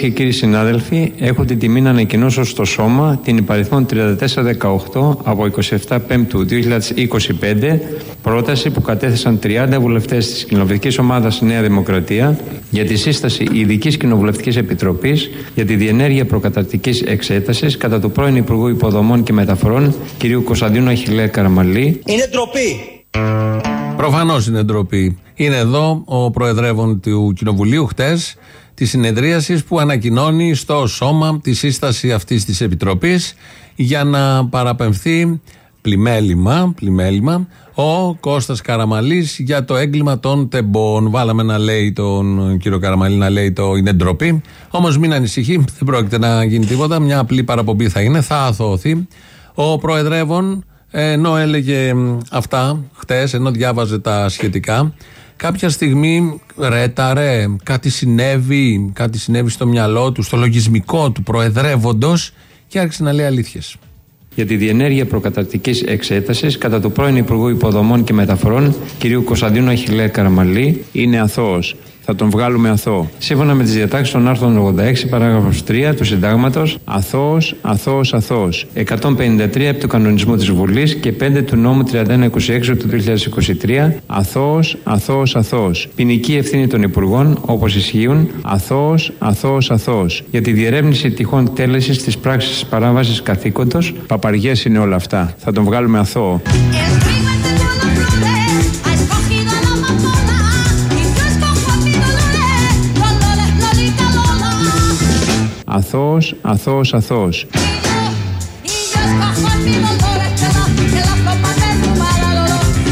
Και κύριοι συνάδελφοι, έχω την τιμή να ανακοινώσω στο Σώμα την υπαριθμόν 3418 από 27 Πέμπτου 2025 πρόταση που κατέθεσαν 30 βουλευτές της Κοινοβουλευτικής Ομάδας Νέα Δημοκρατία για τη σύσταση ειδικής Κοινοβουλευτικής Επιτροπής για τη διενέργεια προκαταρτικής εξέτασης κατά του πρώην Υπουργού Υποδομών και Μεταφορών κ. Κωνσταντίνου Αχηλέ Καραμαλή. Είναι ντροπή. Προφανώς είναι ντροπή. Είναι εδώ ο Προεδρεύων του Κοινοβουλίου χτες της συνεδρίασης που ανακοινώνει στο σώμα τη σύσταση αυτής της Επιτροπής για να παραπεμφθεί πλημέλημα, πλημέλημα ο Κώστας Καραμαλής για το έγκλημα των τεμπών. Βάλαμε να λέει τον κύριο Καραμαλή να λέει το είναι ντροπή. Όμως μην ανησυχεί, δεν πρόκειται να γίνει τίποτα. Μια απλή παραπομπή θα είναι, θα αθωωθεί. Ο Προεδρεύων, ενώ έλεγε αυτά χτες, ενώ διάβαζε τα σχετικά, κάποια στιγμή ρέταρε, κάτι συνέβη, κάτι συνέβη στο μυαλό του, στο λογισμικό του προεδρεύοντος και άρχισε να λέει αλήθειες. για τη διενέργεια προκαταρτική εξέτασης κατά του πρώην Υπουργού Υποδομών και Μεταφορών κ. Κωνσταντίνου Αχηλέ Καραμαλή είναι αθώος. Θα τον βγάλουμε αθώο. Σύμφωνα με τις διατάξεις των άρθρων 86, παράγραφος 3 του Συντάγματος, αθώος, αθώος, αθώος. 153 επί του κανονισμού της Βουλής και 5 του νόμου 3126 του 2023, αθώος, αθώος, αθώος. Ποινική ευθύνη των Υπουργών, όπως ισχύουν, αθώος, αθώος, αθώος. Για τη διερεύνηση τυχόν τέλεσης της πράξης παράβασης καθήκοντος, παπαριές είναι όλα αυτά. Θα τον βγάλουμε αθώο.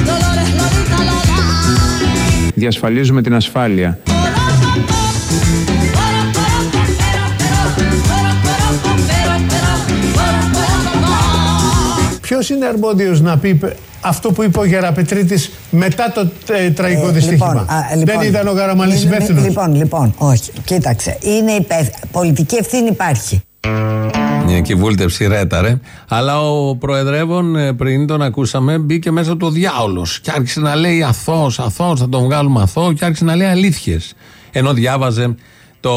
Dolores Lolita Lola. Διασφαλίζουμε την ασφάλεια. Ποιο είναι αρμόδιο να πει αυτό που είπε ο Γεραπετρίτης μετά το ε, τραγικό Ε, δυστύχημα. λοιπόν, α, λοιπόν, Δεν ήταν ο Καραμαλή είναι- υπεύθυνος. Λοιπόν, λοιπόν, όχι. Κοίταξε. Είναι υπεύθυνο. Πολιτική ευθύνη υπάρχει. Ναι, και η βούλτεψη ρέταρε. Αλλά ο Προεδρεύων, ε, πριν τον ακούσαμε, μπήκε μέσα του ο διάολος. Και άρχισε να λέει αθώος, αθώος, θα τον βγάλουμε αθώο. Και άρχισε να λέει αλήθειες. Ενώ διάβαζε το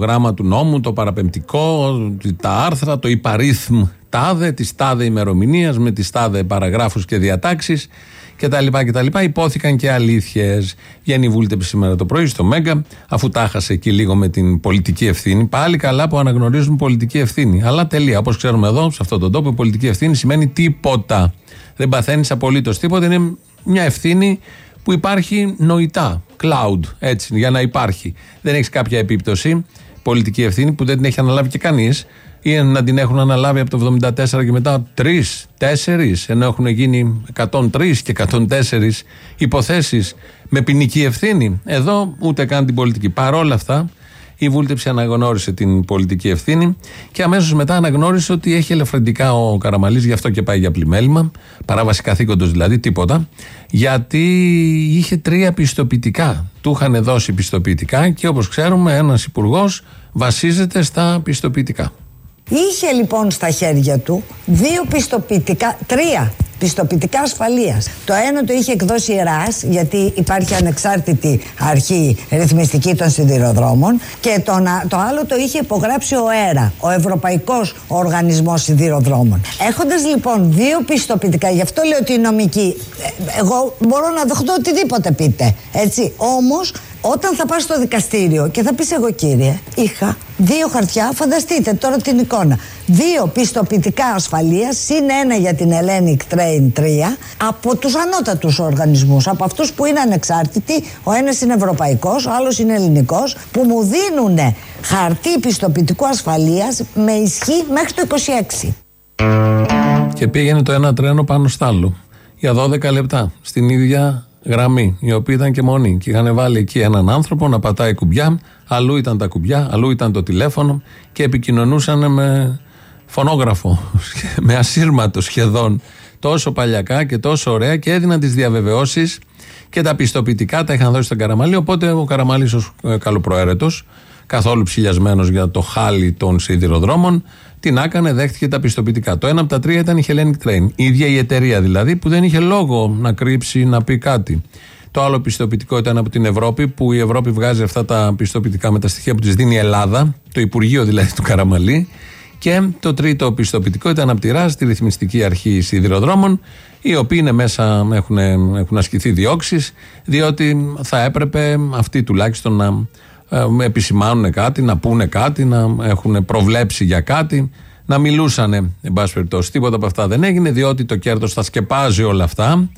γράμμα του νόμου, το παραπεμπτικό, τα άρθρα, το υπαρίθμ τάδε, της τάδε ημερομηνίας με τι τάδε παραγράφους και διατάξεις κτλ. κτλ. Υπόθηκαν και αλήθειες. Βγαίνει η βούλτεψη σήμερα το πρωί στο Μέγκα, αφού τα χάσε εκεί λίγο με την πολιτική ευθύνη. Πάλι καλά που αναγνωρίζουν πολιτική ευθύνη. Αλλά τελεία. Όπως ξέρουμε εδώ, σε αυτόν τον τόπο, η πολιτική ευθύνη σημαίνει τίποτα. Δεν παθαίνεις απολύτως τίποτα. Είναι μια ευθύνη που υπάρχει νοητά. Cloud, έτσι, για να υπάρχει. Δεν έχεις κάποια επίπτωση. Πολιτική ευθύνη που δεν την έχει αναλάβει και κανείς ή να την έχουν αναλάβει από το 74 και μετά τρεις, τέσσερις, ενώ έχουν γίνει 103 και 104 υποθέσεις με ποινική ευθύνη. Εδώ ούτε καν την πολιτική. Παρόλα αυτά, η βούλτεψη αναγνώρισε την πολιτική ευθύνη και αμέσως μετά αναγνώρισε ότι έχει ελαφρυντικά ο Καραμαλής, γι' αυτό και πάει για πλημέλημα, παράβαση καθήκοντος δηλαδή, τίποτα, γιατί είχε τρία πιστοποιητικά. Του είχαν δώσει πιστοποιητικά και όπως ξέρουμε, ένας υπουργός βασίζεται στα πιστοποιητικά. Είχε λοιπόν στα χέρια του δύο πιστοποιητικά, τρία πιστοποιητικά ασφαλείας. Το ένα το είχε εκδώσει η ΡΑΣ, γιατί υπάρχει ανεξάρτητη αρχή ρυθμιστική των σιδηροδρόμων, και το, να- το άλλο το είχε υπογράψει ο ΕΡΑ, ο Ευρωπαϊκός Οργανισμός Σιδηροδρόμων. Έχοντας λοιπόν δύο πιστοποιητικά, γι' αυτό λέω ότι η νομική. ε, Εγώ μπορώ να δεχτώ οτιδήποτε πείτε. Έτσι. Όμως, όταν θα πας στο δικαστήριο και θα πεις εγώ κύριε, είχα δύο χαρτιά, φανταστείτε τώρα την εικόνα. Δύο πιστοποιητικά ασφαλείας, συν ένα για την Hellenic Train 3, από τους ανώτατους οργανισμούς, από αυτούς που είναι ανεξάρτητοι, ο ένας είναι ευρωπαϊκός, ο άλλος είναι ελληνικός, που μου δίνουν χαρτί πιστοποιητικού ασφαλείας με ισχύ μέχρι το 26. Και πήγαινε το ένα τρένο πάνω στ' άλλο για 12 λεπτά στην ίδια γραμμή, η οποία ήταν και μονή. Και είχαν βάλει εκεί έναν άνθρωπο να πατάει κουμπιά, αλλού ήταν τα κουμπιά, αλλού ήταν το τηλέφωνο και επικοινωνούσαν με φωνόγραφο, με ασύρματο σχεδόν. Τόσο παλιακά και τόσο ωραία και έδιναν τις διαβεβαιώσεις και τα πιστοποιητικά τα είχαν δώσει στον Καραμαλή. Οπότε ο Καραμαλής, ως καλοπροαίρετος, καθόλου ψηλιασμένος για το χάλι των σιδηροδρόμων, την άκανε, δέχτηκε τα πιστοποιητικά. Το ένα από τα τρία ήταν η Hellenic Train. Η ίδια η εταιρεία δηλαδή, που δεν είχε λόγο να κρύψει, να πει κάτι. Το άλλο πιστοποιητικό ήταν από την Ευρώπη, που η Ευρώπη βγάζει αυτά τα πιστοποιητικά με τα στοιχεία που της δίνει η Ελλάδα, το Υπουργείο δηλαδή του Καραμαλή. Και το τρίτο πιστοποιητικό ήταν από τη ΡΑΣ, τη Ρυθμιστική Αρχή Σιδηροδρόμων, οι οποίοι είναι μέσα, έχουν, έχουν ασκηθεί διώξεις, διότι θα έπρεπε αυτοί τουλάχιστον να ε, επισημάνουν κάτι, να πούνε κάτι, να έχουν προβλέψει για κάτι, να μιλούσαν, εν πάση περιπτώσει. Τίποτα από αυτά δεν έγινε, διότι το κέρδος θα σκεπάζει όλα αυτά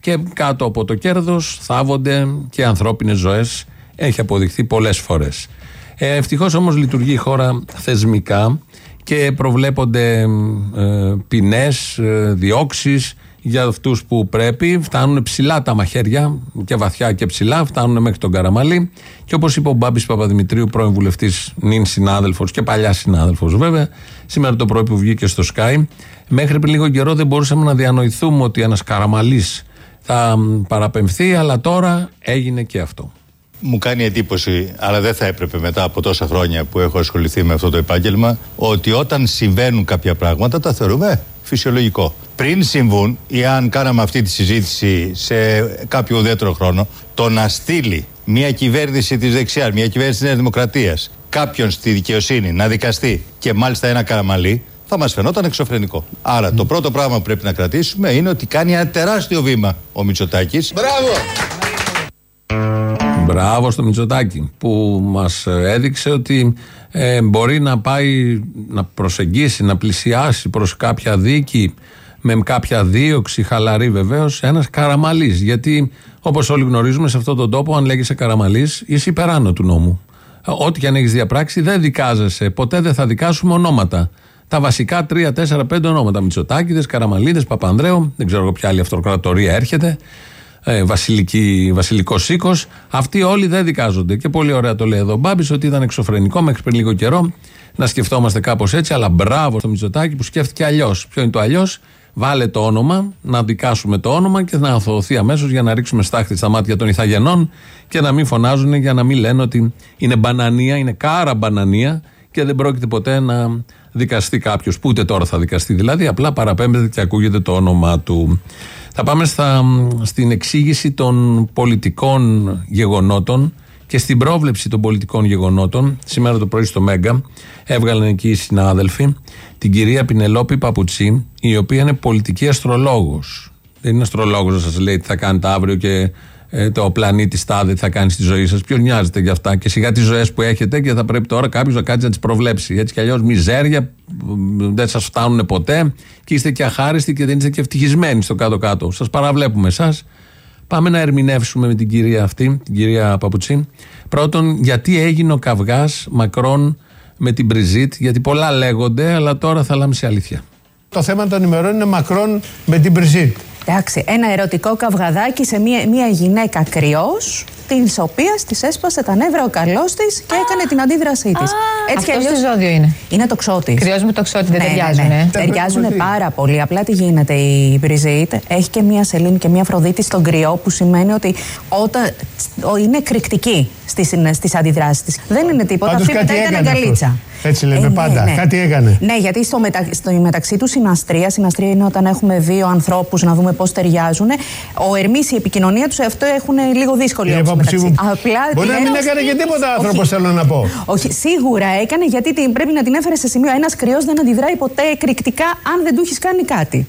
και κάτω από το κέρδος θάβονται και ανθρώπινες ζωές. Έχει αποδειχθεί πολλές φορές. Ε, Ευτυχώς όμως λειτουργεί η χώρα θεσμικά και προβλέπονται ε, ποινές, ε, διώξεις για αυτούς που πρέπει. Φτάνουν ψηλά τα μαχαίρια και βαθιά και ψηλά, φτάνουν μέχρι τον Καραμαλή. Και όπως είπε ο Μπάμπης Παπαδημητρίου, πρώην βουλευτής, νυν συνάδελφος και παλιά συνάδελφος βέβαια, σήμερα το πρωί που βγήκε στο Sky, μέχρι πριν λίγο καιρό δεν μπορούσαμε να διανοηθούμε ότι ένας Καραμαλής θα παραπεμφθεί, αλλά τώρα έγινε και αυτό. Μου κάνει εντύπωση, αλλά δεν θα έπρεπε μετά από τόσα χρόνια που έχω ασχοληθεί με αυτό το επάγγελμα, ότι όταν συμβαίνουν κάποια πράγματα τα θεωρούμε φυσιολογικό. Πριν συμβούν ή αν κάναμε αυτή τη συζήτηση σε κάποιο ουδέτερο χρόνο, το να στείλει μια κυβέρνηση της δεξιάς, μια κυβέρνηση της Νέας Δημοκρατίας, κάποιον στη δικαιοσύνη να δικαστεί και μάλιστα ένα καραμαλί, θα μας φαινόταν εξωφρενικό. Άρα το πρώτο πράγμα που πρέπει να κρατήσουμε είναι ότι κάνει ένα τεράστιο βήμα ο Μητσοτάκης. Μπράβο! Μπράβο στο Μητσοτάκη που μας έδειξε ότι ε, μπορεί να πάει να προσεγγίσει, να πλησιάσει προς κάποια δίκη με κάποια δίωξη χαλαρή βεβαίως ένας καραμαλής. Γιατί όπως όλοι γνωρίζουμε σε αυτόν τον τόπο αν λέγεσαι καραμαλής είσαι υπεράνω του νόμου. Ό,τι και αν έχεις διαπράξει δεν δικάζεσαι ποτέ δεν θα δικάσουμε ονόματα. Τα βασικά 3, 4, 5 ονόματα. Μητσοτάκηδες, Καραμαλίδες, Παπανδρέου δεν ξέρω εγώ ποια άλλη αυτοκρατορία έρχεται ε, βασιλική, βασιλικός οίκος. Αυτοί όλοι δεν δικάζονται. Και πολύ ωραία το λέει εδώ ο Μπάμπης ότι ήταν εξωφρενικό μέχρι πριν λίγο καιρό να σκεφτόμαστε κάπως έτσι. Αλλά μπράβο στο Μητσοτάκι που σκέφτηκε αλλιώς. Ποιο είναι το αλλιώς, Βάλε το όνομα, να δικάσουμε το όνομα και να αθωωωθεί αμέσως για να ρίξουμε στάχτη στα μάτια των Ιθαγενών και να μην φωνάζουν για να μην λένε ότι είναι μπανανία, είναι κάρα μπανανία και δεν πρόκειται ποτέ να δικαστεί κάποιος. Που ούτε τώρα θα δικαστεί δηλαδή, απλά παραπέμπεται και ακούγεται το όνομά του. Θα πάμε στα, στην εξήγηση των πολιτικών γεγονότων και στην πρόβλεψη των πολιτικών γεγονότων. Σήμερα το πρωί στο Μέγκα έβγαλαν εκεί οι συνάδελφοι την κυρία Πινελόπη Παπουτσί, η οποία είναι πολιτική αστρολόγος. Δεν είναι αστρολόγος να σας λέει τι θα κάνετε αύριο και ε, το πλανήτη τάδε τι θα κάνει στη ζωή σας. Ποιο νοιάζεται για αυτά; Και σιγά τις ζωές που έχετε και θα πρέπει τώρα κάποιος να κάτσει να τις προβλέψει. Έτσι κι αλλιώς μιζέρια δεν σας φτάνουν ποτέ και είστε και αχάριστοι και δεν είστε και ευτυχισμένοι στο κάτω-κάτω. Σας παραβλέπουμε εσάς. Πάμε να ερμηνεύσουμε με την κυρία αυτή, την κυρία Παπουτσίν. Πρώτον, γιατί έγινε ο καυγάς Μακρόν με την Μπριζίτ, γιατί πολλά λέγονται, αλλά τώρα θα λάμψει αλήθεια. Το θέμα των ημερών είναι Μακρόν με την Μπριζίτ. Εντάξει, ένα ερωτικό καυγαδάκι σε μια, μια γυναίκα κρυός, τη οποία της έσπασε τα νεύρα ο καλός της και έκανε την αντίδρασή της. Αυτό τι ζώδιο είναι. Είναι το ξώτη. Κρυός με το ξώτη δεν Ναι, ταιριάζουν. ναι, ναι. ε. Ταιριάζουν Πρέπει να πάρα πολύ. Απλά τι γίνεται η Μπριζίτ. Έχει και μία σελήνη και μία Αφροδίτη στον κρυό, που σημαίνει ότι όταν, ο- είναι εκρηκτική στις, στις αντιδράσεις της. Δεν είναι τίποτα. Πάντως Αυτή κάτι μετά ήταν έκανε αγκαλίτσα. Αυτός. Έτσι λέμε πάντα. Κάτι έκανε. Ναι, γιατί στο, μετα... στο μεταξύ του συναστρία, συναστρία είναι όταν έχουμε δύο ανθρώπους να δούμε πώς ταιριάζουν. Ο Ερμής, η επικοινωνία τους αυτό έχουν λίγο δύσκολη Κύριε όψη Παπουτσί μεταξύ. μου, Απλά Μπορεί να την μην ένωση- έκανε και τίποτα Όχι. άνθρωπος, θέλω να πω. Όχι, σίγουρα έκανε γιατί την, πρέπει να την έφερε σε σημείο. Ένας κρυός δεν αντιδράει ποτέ εκρηκτικά αν δεν του έχεις κάνει κάτι.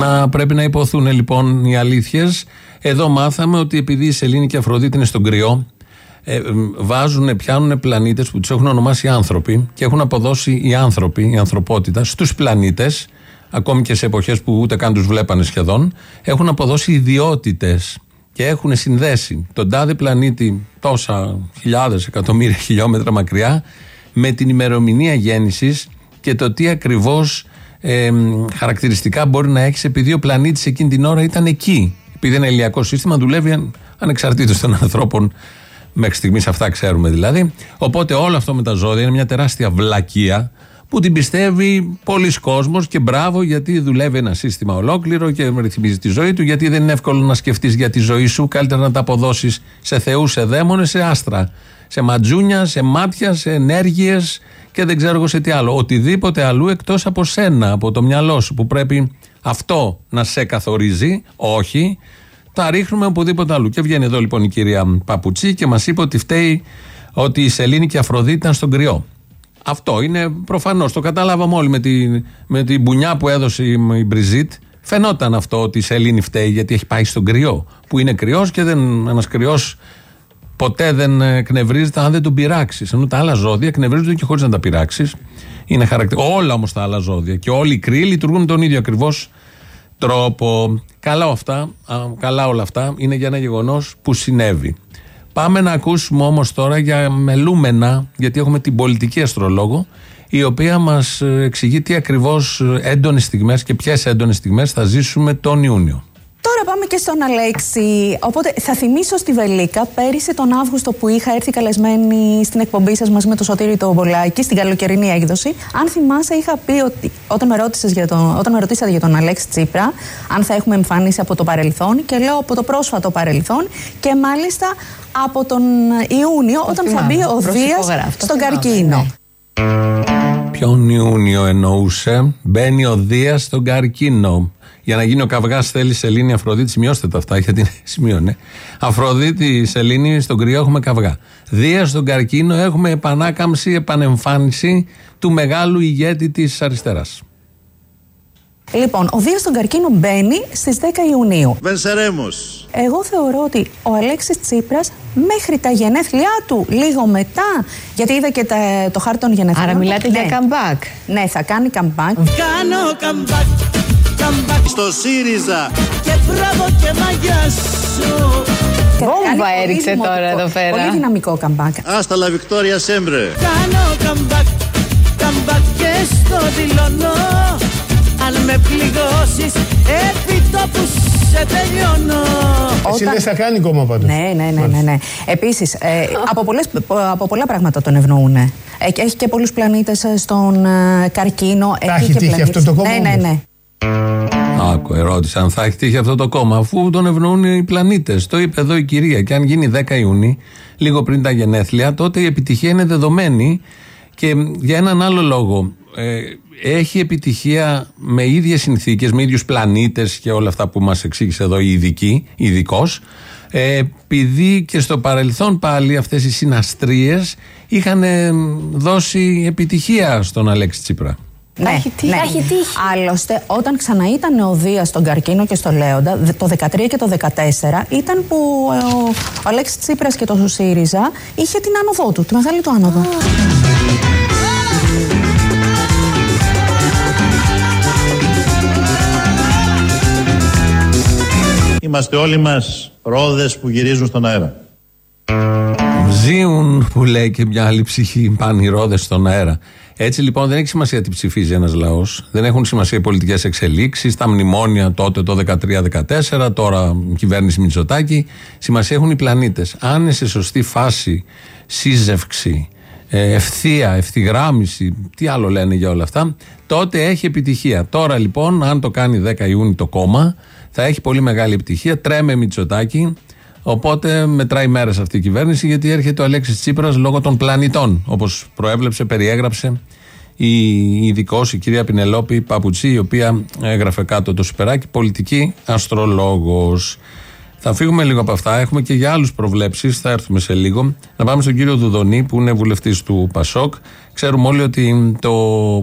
Να πρέπει να υποθούν λοιπόν οι αλήθειες. Εδώ μάθαμε ότι επειδή η Σελήνη και η Αφροδίτη είναι στον κρυό, ε, βάζουν, πιάνουν πλανήτες που τους έχουν ονομάσει άνθρωποι και έχουν αποδώσει οι άνθρωποι, η ανθρωπότητα, στους πλανήτες, ακόμη και σε εποχές που ούτε καν τους βλέπανε σχεδόν, έχουν αποδώσει ιδιότητες και έχουν συνδέσει τον τάδε πλανήτη τόσα χιλιάδες, εκατομμύρια χιλιόμετρα μακριά με την ημερομηνία γέννησης και το τι ακριβώς ε, χαρακτηριστικά μπορεί να έχεις επειδή ο πλανήτης εκείνη την ώρα ήταν εκεί. Επειδή είναι ηλιακό σύστημα, δουλεύει ανεξαρτήτως των ανθρώπων. Μέχρι στιγμής αυτά ξέρουμε δηλαδή. Οπότε όλο αυτό με τα ζώδια είναι μια τεράστια βλακεία που την πιστεύει πολλοί κόσμος και μπράβο γιατί δουλεύει ένα σύστημα ολόκληρο και ρυθμίζει τη ζωή του. Γιατί δεν είναι εύκολο να σκεφτείς για τη ζωή σου. Καλύτερα να τα αποδώσεις σε θεούς, σε δαίμονες, σε άστρα. Σε ματζούνια, σε μάτια, σε ενέργειες και δεν ξέρω εγώ σε τι άλλο. Οτιδήποτε αλλού εκτός από σένα, από το μυαλό σου που πρέπει αυτό να σε καθορίζει. Όχι. Τα ρίχνουμε οπουδήποτε αλλού. Και βγαίνει εδώ λοιπόν η κυρία Παπουτσί και μας είπε ότι φταίει ότι η Σελήνη και η Αφροδίτη ήταν στον κρυό. Αυτό είναι προφανώς. Το καταλάβαμε όλοι με, τη, με την μπουνιά που έδωσε η, η Μπριζίτ. Φαινόταν αυτό ότι η Σελήνη φταίει γιατί έχει πάει στον κρυό. Που είναι κρυός και ένας κρυός ποτέ δεν εκνευρίζεται αν δεν τον πειράξεις. Ενώ τα άλλα ζώδια εκνευρίζονται και χωρίς να τα πειράξεις. Είναι χαρακτηριστικό. Όλα όμως τα άλλα ζώδια και όλοι οι κρύοι λειτουργούν με τον ίδιο ακριβώς τρόπο. Καλά, αυτά, α, καλά όλα αυτά είναι για ένα γεγονός που συνέβη. Πάμε να ακούσουμε όμως τώρα για μελούμενα, γιατί έχουμε την πολιτική αστρολόγο, η οποία μας εξηγεί τι ακριβώς έντονες στιγμές και ποιες έντονες στιγμές θα ζήσουμε τον Ιούνιο. Τώρα πάμε και στον Αλέξη. Οπότε θα θυμίσω στη Βελίκα πέρυσι τον Αύγουστο που είχα έρθει καλεσμένη στην εκπομπή σας μαζί με το Σωτήρι το Βολάκη, στην καλοκαιρινή έκδοση. Αν θυμάσαι, είχα πει ότι όταν με, ρώτησες για τον, όταν με ρωτήσατε για τον Αλέξη Τσίπρα, αν θα έχουμε εμφάνιση από το παρελθόν, και λέω από το πρόσφατο παρελθόν και μάλιστα από τον Ιούνιο, όταν θα θυμάμαι, μπει ο το Δίας προσυπογράφω, το στον θυμάμαι, καρκίνο. ναι. Ποιον Ιούνιο εννοούσε, μπαίνει ο Δίας στον καρκίνο. Για να γίνει ο καυγάς θέλει Σελήνη Αφροδίτη. Σημειώστε τα αυτά, γιατί είναι σημείωνε. Αφροδίτη Σελήνη στον κρυό έχουμε καυγά. Δίας στον καρκίνο έχουμε επανάκαμψη, επανεμφάνιση του μεγάλου ηγέτη της αριστεράς. Λοιπόν, ο Δίας στον καρκίνο μπαίνει στις 10 Ιουνίου. Venceremos. Εγώ θεωρώ ότι ο Αλέξης Τσίπρας μέχρι τα γενέθλιά του, λίγο μετά, γιατί είδα και τα- το χάρτη των γενέθλιων. Άρα μιλάτε ναι. για comeback. Ναι, θα κάνει comeback. Κάνω comeback, comeback στο ΣΥΡΙΖΑ και μπράβο και μαγιά σου. Και θα Βόμβα κάνει πολύ έριξε δημοτικό- τώρα εδώ πέρα. Πολύ δυναμικό comeback. Άστα la Victoria sempre. Κάνω comeback, comeback και στο δηλώνω. Αν με πληγώσεις, επί τόπου σε τελειώνω. Εσύ Όταν- λες θα κάνει κόμμα πάντως. Ναι, ναι, ναι, ναι, ναι. Επίσης, ε, από, πολλές, από πολλά πράγματα τον ευνοούν. Ε, και έχει και πολλούς πλανήτες ε, στον ε, καρκίνο. Τα έχει και τύχει πλανήτες- αυτό το κόμμα Ναι, ναι, όμως; ναι. Άκου, ερώτηση αν θα έχει τύχει αυτό το κόμμα, αφού τον ευνοούν οι πλανήτες. Το είπε εδώ η κυρία. Και αν γίνει 10 Ιούνιου, λίγο πριν τα γενέθλια, τότε η επιτυχία είναι δεδομένη και για έναν άλλο λόγο. Ε, έχει επιτυχία με ίδιες συνθήκες, με ίδιους πλανήτες και όλα αυτά που μας εξήγησε εδώ η ειδική, ειδικός. Ε, επειδή και στο παρελθόν πάλι αυτές οι συναστρίες είχαν ε, δώσει επιτυχία στον Αλέξη Τσίπρα. Ναι, έχει τύχει. ναι. Θα έχει τύχει. Άλλωστε, όταν ξαναείταν ο Δίας στον Καρκίνο και στο Λέοντα, δε- το 13 και το 14, ήταν που ε, ο, ο Αλέξης Τσίπρας και το ΣΥΡΙΖΑ είχε την άνοδό του, τη μεγάλη του άνοδο. Είμαστε όλοι μας ρόδες που γυρίζουν στον αέρα. Ζήουν που λέει και μια άλλη ψυχή πάνε οι ρόδες στον αέρα. Έτσι λοιπόν δεν έχει σημασία τι ψηφίζει ένας λαός. Δεν έχουν σημασία οι πολιτικές εξελίξεις, τα μνημόνια τότε το 13-14, τώρα η κυβέρνηση Μητσοτάκη. Σημασία έχουν οι πλανήτες. Αν είναι σε σωστή φάση, σύζευξη, ε, ευθεία, ευθυγράμμιση, τι άλλο λένε για όλα αυτά, τότε έχει επιτυχία. Τώρα λοιπόν, αν το κάνει 10 Ιούνιου το κόμμα, θα έχει πολύ μεγάλη επιτυχία. Τρέμε Μητσοτάκη, Οπότε μετράει μέρες αυτή η κυβέρνηση γιατί έρχεται ο Αλέξης Τσίπρας λόγω των πλανητών. Όπως προέβλεψε, περιέγραψε η ειδικός, η κυρία Πινελόπη Παπουτσί, η οποία έγραφε κάτω το σουπεράκι, πολιτική αστρολόγος. Θα φύγουμε λίγο από αυτά. Έχουμε και για άλλους προβλέψεις. Θα έρθουμε σε λίγο. Να πάμε στον κύριο Δουδονή, που είναι βουλευτής του Πασόκ. Ξέρουμε όλοι ότι το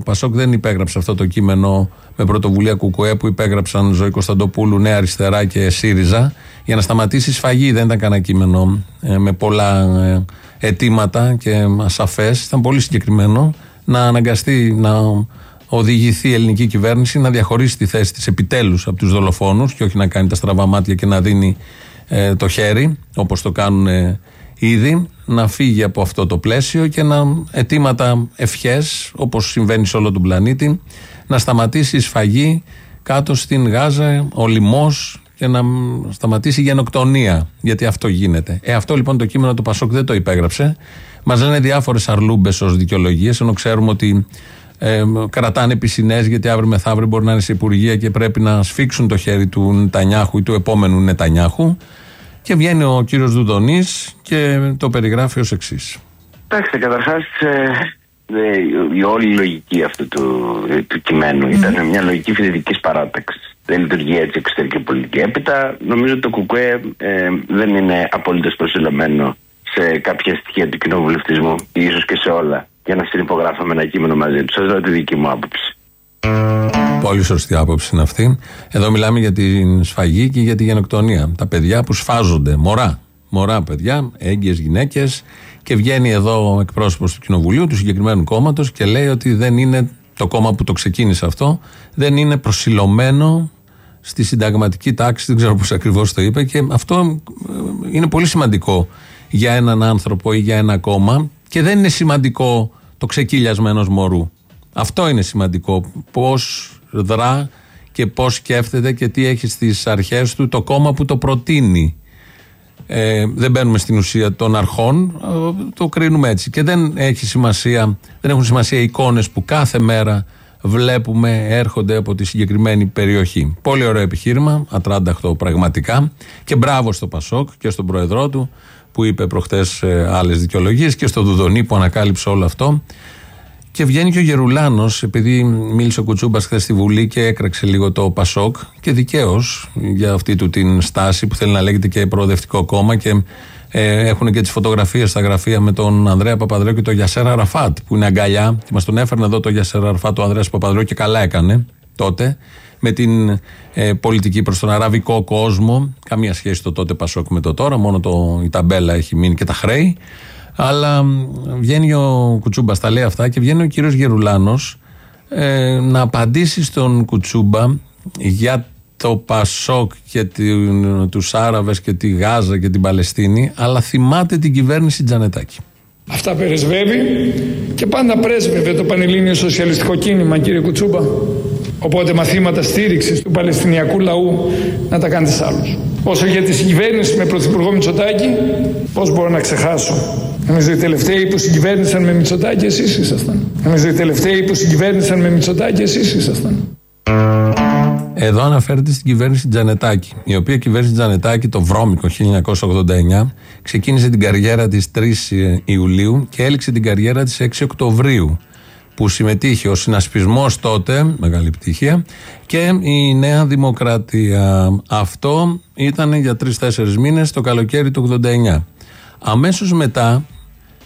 Πασόκ δεν υπέγραψε αυτό το κείμενο με πρωτοβουλία Κουκουέ που υπέγραψαν Ζωή Κωνσταντοπούλου, Νέα Αριστερά και ΣΥΡΙΖΑ για να σταματήσει η σφαγή. Δεν ήταν κανένα κείμενο ε, με πολλά ε, αιτήματα και ασαφές. Ήταν πολύ συγκεκριμένο να αναγκαστεί να οδηγηθεί η ελληνική κυβέρνηση να διαχωρίσει τη θέση της επιτέλους από τους δολοφόνους και όχι να κάνει τα στραβά μάτια και να δίνει ε, το χέρι όπως το κάνουν ε, ήδη, να φύγει από αυτό το πλαίσιο και να αιτήματα ευχές, όπως συμβαίνει σε όλο τον πλανήτη, να σταματήσει η σφαγή κάτω στην Γάζα, ο λοιμός και να μ, σταματήσει η γενοκτονία. Γιατί αυτό γίνεται. Ε, αυτό λοιπόν το κείμενο του Πασόκ δεν το υπέγραψε. Μας λένε διάφορες αρλούμπες ως δικαιολογίες, ενώ ξέρουμε ότι ε, κρατάνε πισινές γιατί αύριο μεθαύριο μπορεί να είναι σε υπουργεία και πρέπει να σφίξουν το χέρι του Νετανιάχου ή του επόμενου Νετανιάχου. Και βγαίνει ο κύριος Δουδονής και το περιγράφει ως εξής. Εντάξει, καταρχάς η όλη λογική αυτού του, του κειμένου ήταν μια λογική φοιτητικής παράταξης. Δεν λειτουργεί έτσι η εξωτερική πολιτική. Έπειτα, νομίζω ότι το ΚΚΕ ε, δεν είναι απολύτως προσιλωμένο σε κάποια στοιχεία του κοινοβουλευτισμού, ίσως και σε όλα, για να συνυπογράφαμε ένα κείμενο μαζί τους. Σας λέω τη δική μου άποψη. Πολύ σωστή άποψη είναι αυτή. Εδώ μιλάμε για την σφαγή και για τη γενοκτονία. Τα παιδιά που σφάζονται, μωρά. Μωρά παιδιά, έγκυες γυναίκες. Και βγαίνει εδώ ο εκπρόσωπος του Κοινοβουλίου, του συγκεκριμένου κόμματος, και λέει ότι δεν είναι το κόμμα που το ξεκίνησε αυτό, δεν είναι προσιλωμένο στη συνταγματική τάξη. Δεν ξέρω πώς ακριβώς το είπε. Και αυτό ε, είναι πολύ σημαντικό για έναν άνθρωπο ή για ένα κόμμα. Και δεν είναι σημαντικό το ξεκύλιασμα ενός μωρού. Αυτό είναι σημαντικό. Πώς δρά και πώς σκέφτεται και τι έχει στις αρχές του το κόμμα που το προτείνει. Ε, δεν μπαίνουμε στην ουσία των αρχών, ε, το κρίνουμε έτσι. Και δεν, έχει σημασία, δεν έχουν σημασία οι εικόνες που κάθε μέρα βλέπουμε έρχονται από τη συγκεκριμένη περιοχή. Πολύ ωραίο επιχείρημα, ατράνταχτο πραγματικά. Και μπράβο στο Πασόκ και στον πρόεδρό του που είπε προχτές ε, άλλες δικαιολογίες και στο Δουδονή που ανακάλυψε όλο αυτό. Και βγαίνει και ο Γερουλάνος, επειδή μίλησε ο Κουτσούμπας χθες στη Βουλή και έκραξε λίγο το Πασόκ και δικαίως για αυτή του την στάση που θέλει να λέγεται και προοδευτικό κόμμα και ε, έχουν και τις φωτογραφίες στα γραφεία με τον Ανδρέα Παπαδρέου και τον Γιασέρα Ραφάτ που είναι αγκαλιά. Και μας τον έφερνε εδώ το Γιασέρα Ραφάτ, ο Ανδρέας Παπαδρέου και καλά έκανε τότε με την ε, πολιτική προς τον αραβικό κόσμο. Καμία σχέση το τότε Πασόκ με το τώρα, μόνο το, η ταμπέλα έχει μείνει και τα χρέη. Αλλά μ, βγαίνει ο Κουτσούμπας, τα λέει αυτά και βγαίνει ο κύριος Γερουλάνος ε, να απαντήσει στον Κουτσούμπα για το Πασόκ και του τους Άραβες και τη Γάζα και την Παλαιστίνη αλλά θυμάται την κυβέρνηση Τζανετάκη. Αυτά πρεσβεύει και πάντα πρέσβευε το Πανελλήνιο Σοσιαλιστικό Κίνημα, κύριε Κουτσούμπα. Οπότε μαθήματα στήριξης του Παλαιστινιακού λαού να τα κάνετε σε άλλους. Όσο για τη συγκυβέρνηση με Πρωθυπουργό Μητσοτάκη, πώς μπορώ να ξεχάσω. Νομίζω οι τελευταίοι που συγκυβέρνησαν με Μητσοτάκη, εσείς ήσασταν. Νομίζω οι τελευταίοι που συγκυβέρνησαν με Μητσοτάκη, εσείς ήσασταν. Εδώ αναφέρεται στην κυβέρνηση Τζανετάκη, η οποία κυβέρνηση Τζανετάκη το βρώμικο 1989 ξεκίνησε την καριέρα της 3 Ιουλίου και έληξε την καριέρα της 6 Οκτωβρίου που συμμετείχε ο συνασπισμός τότε, μεγάλη επιτυχία, και η Νέα Δημοκρατία. Αυτό ήταν για τρει-τέσσερι μήνες το καλοκαίρι του 89. Αμέσως μετά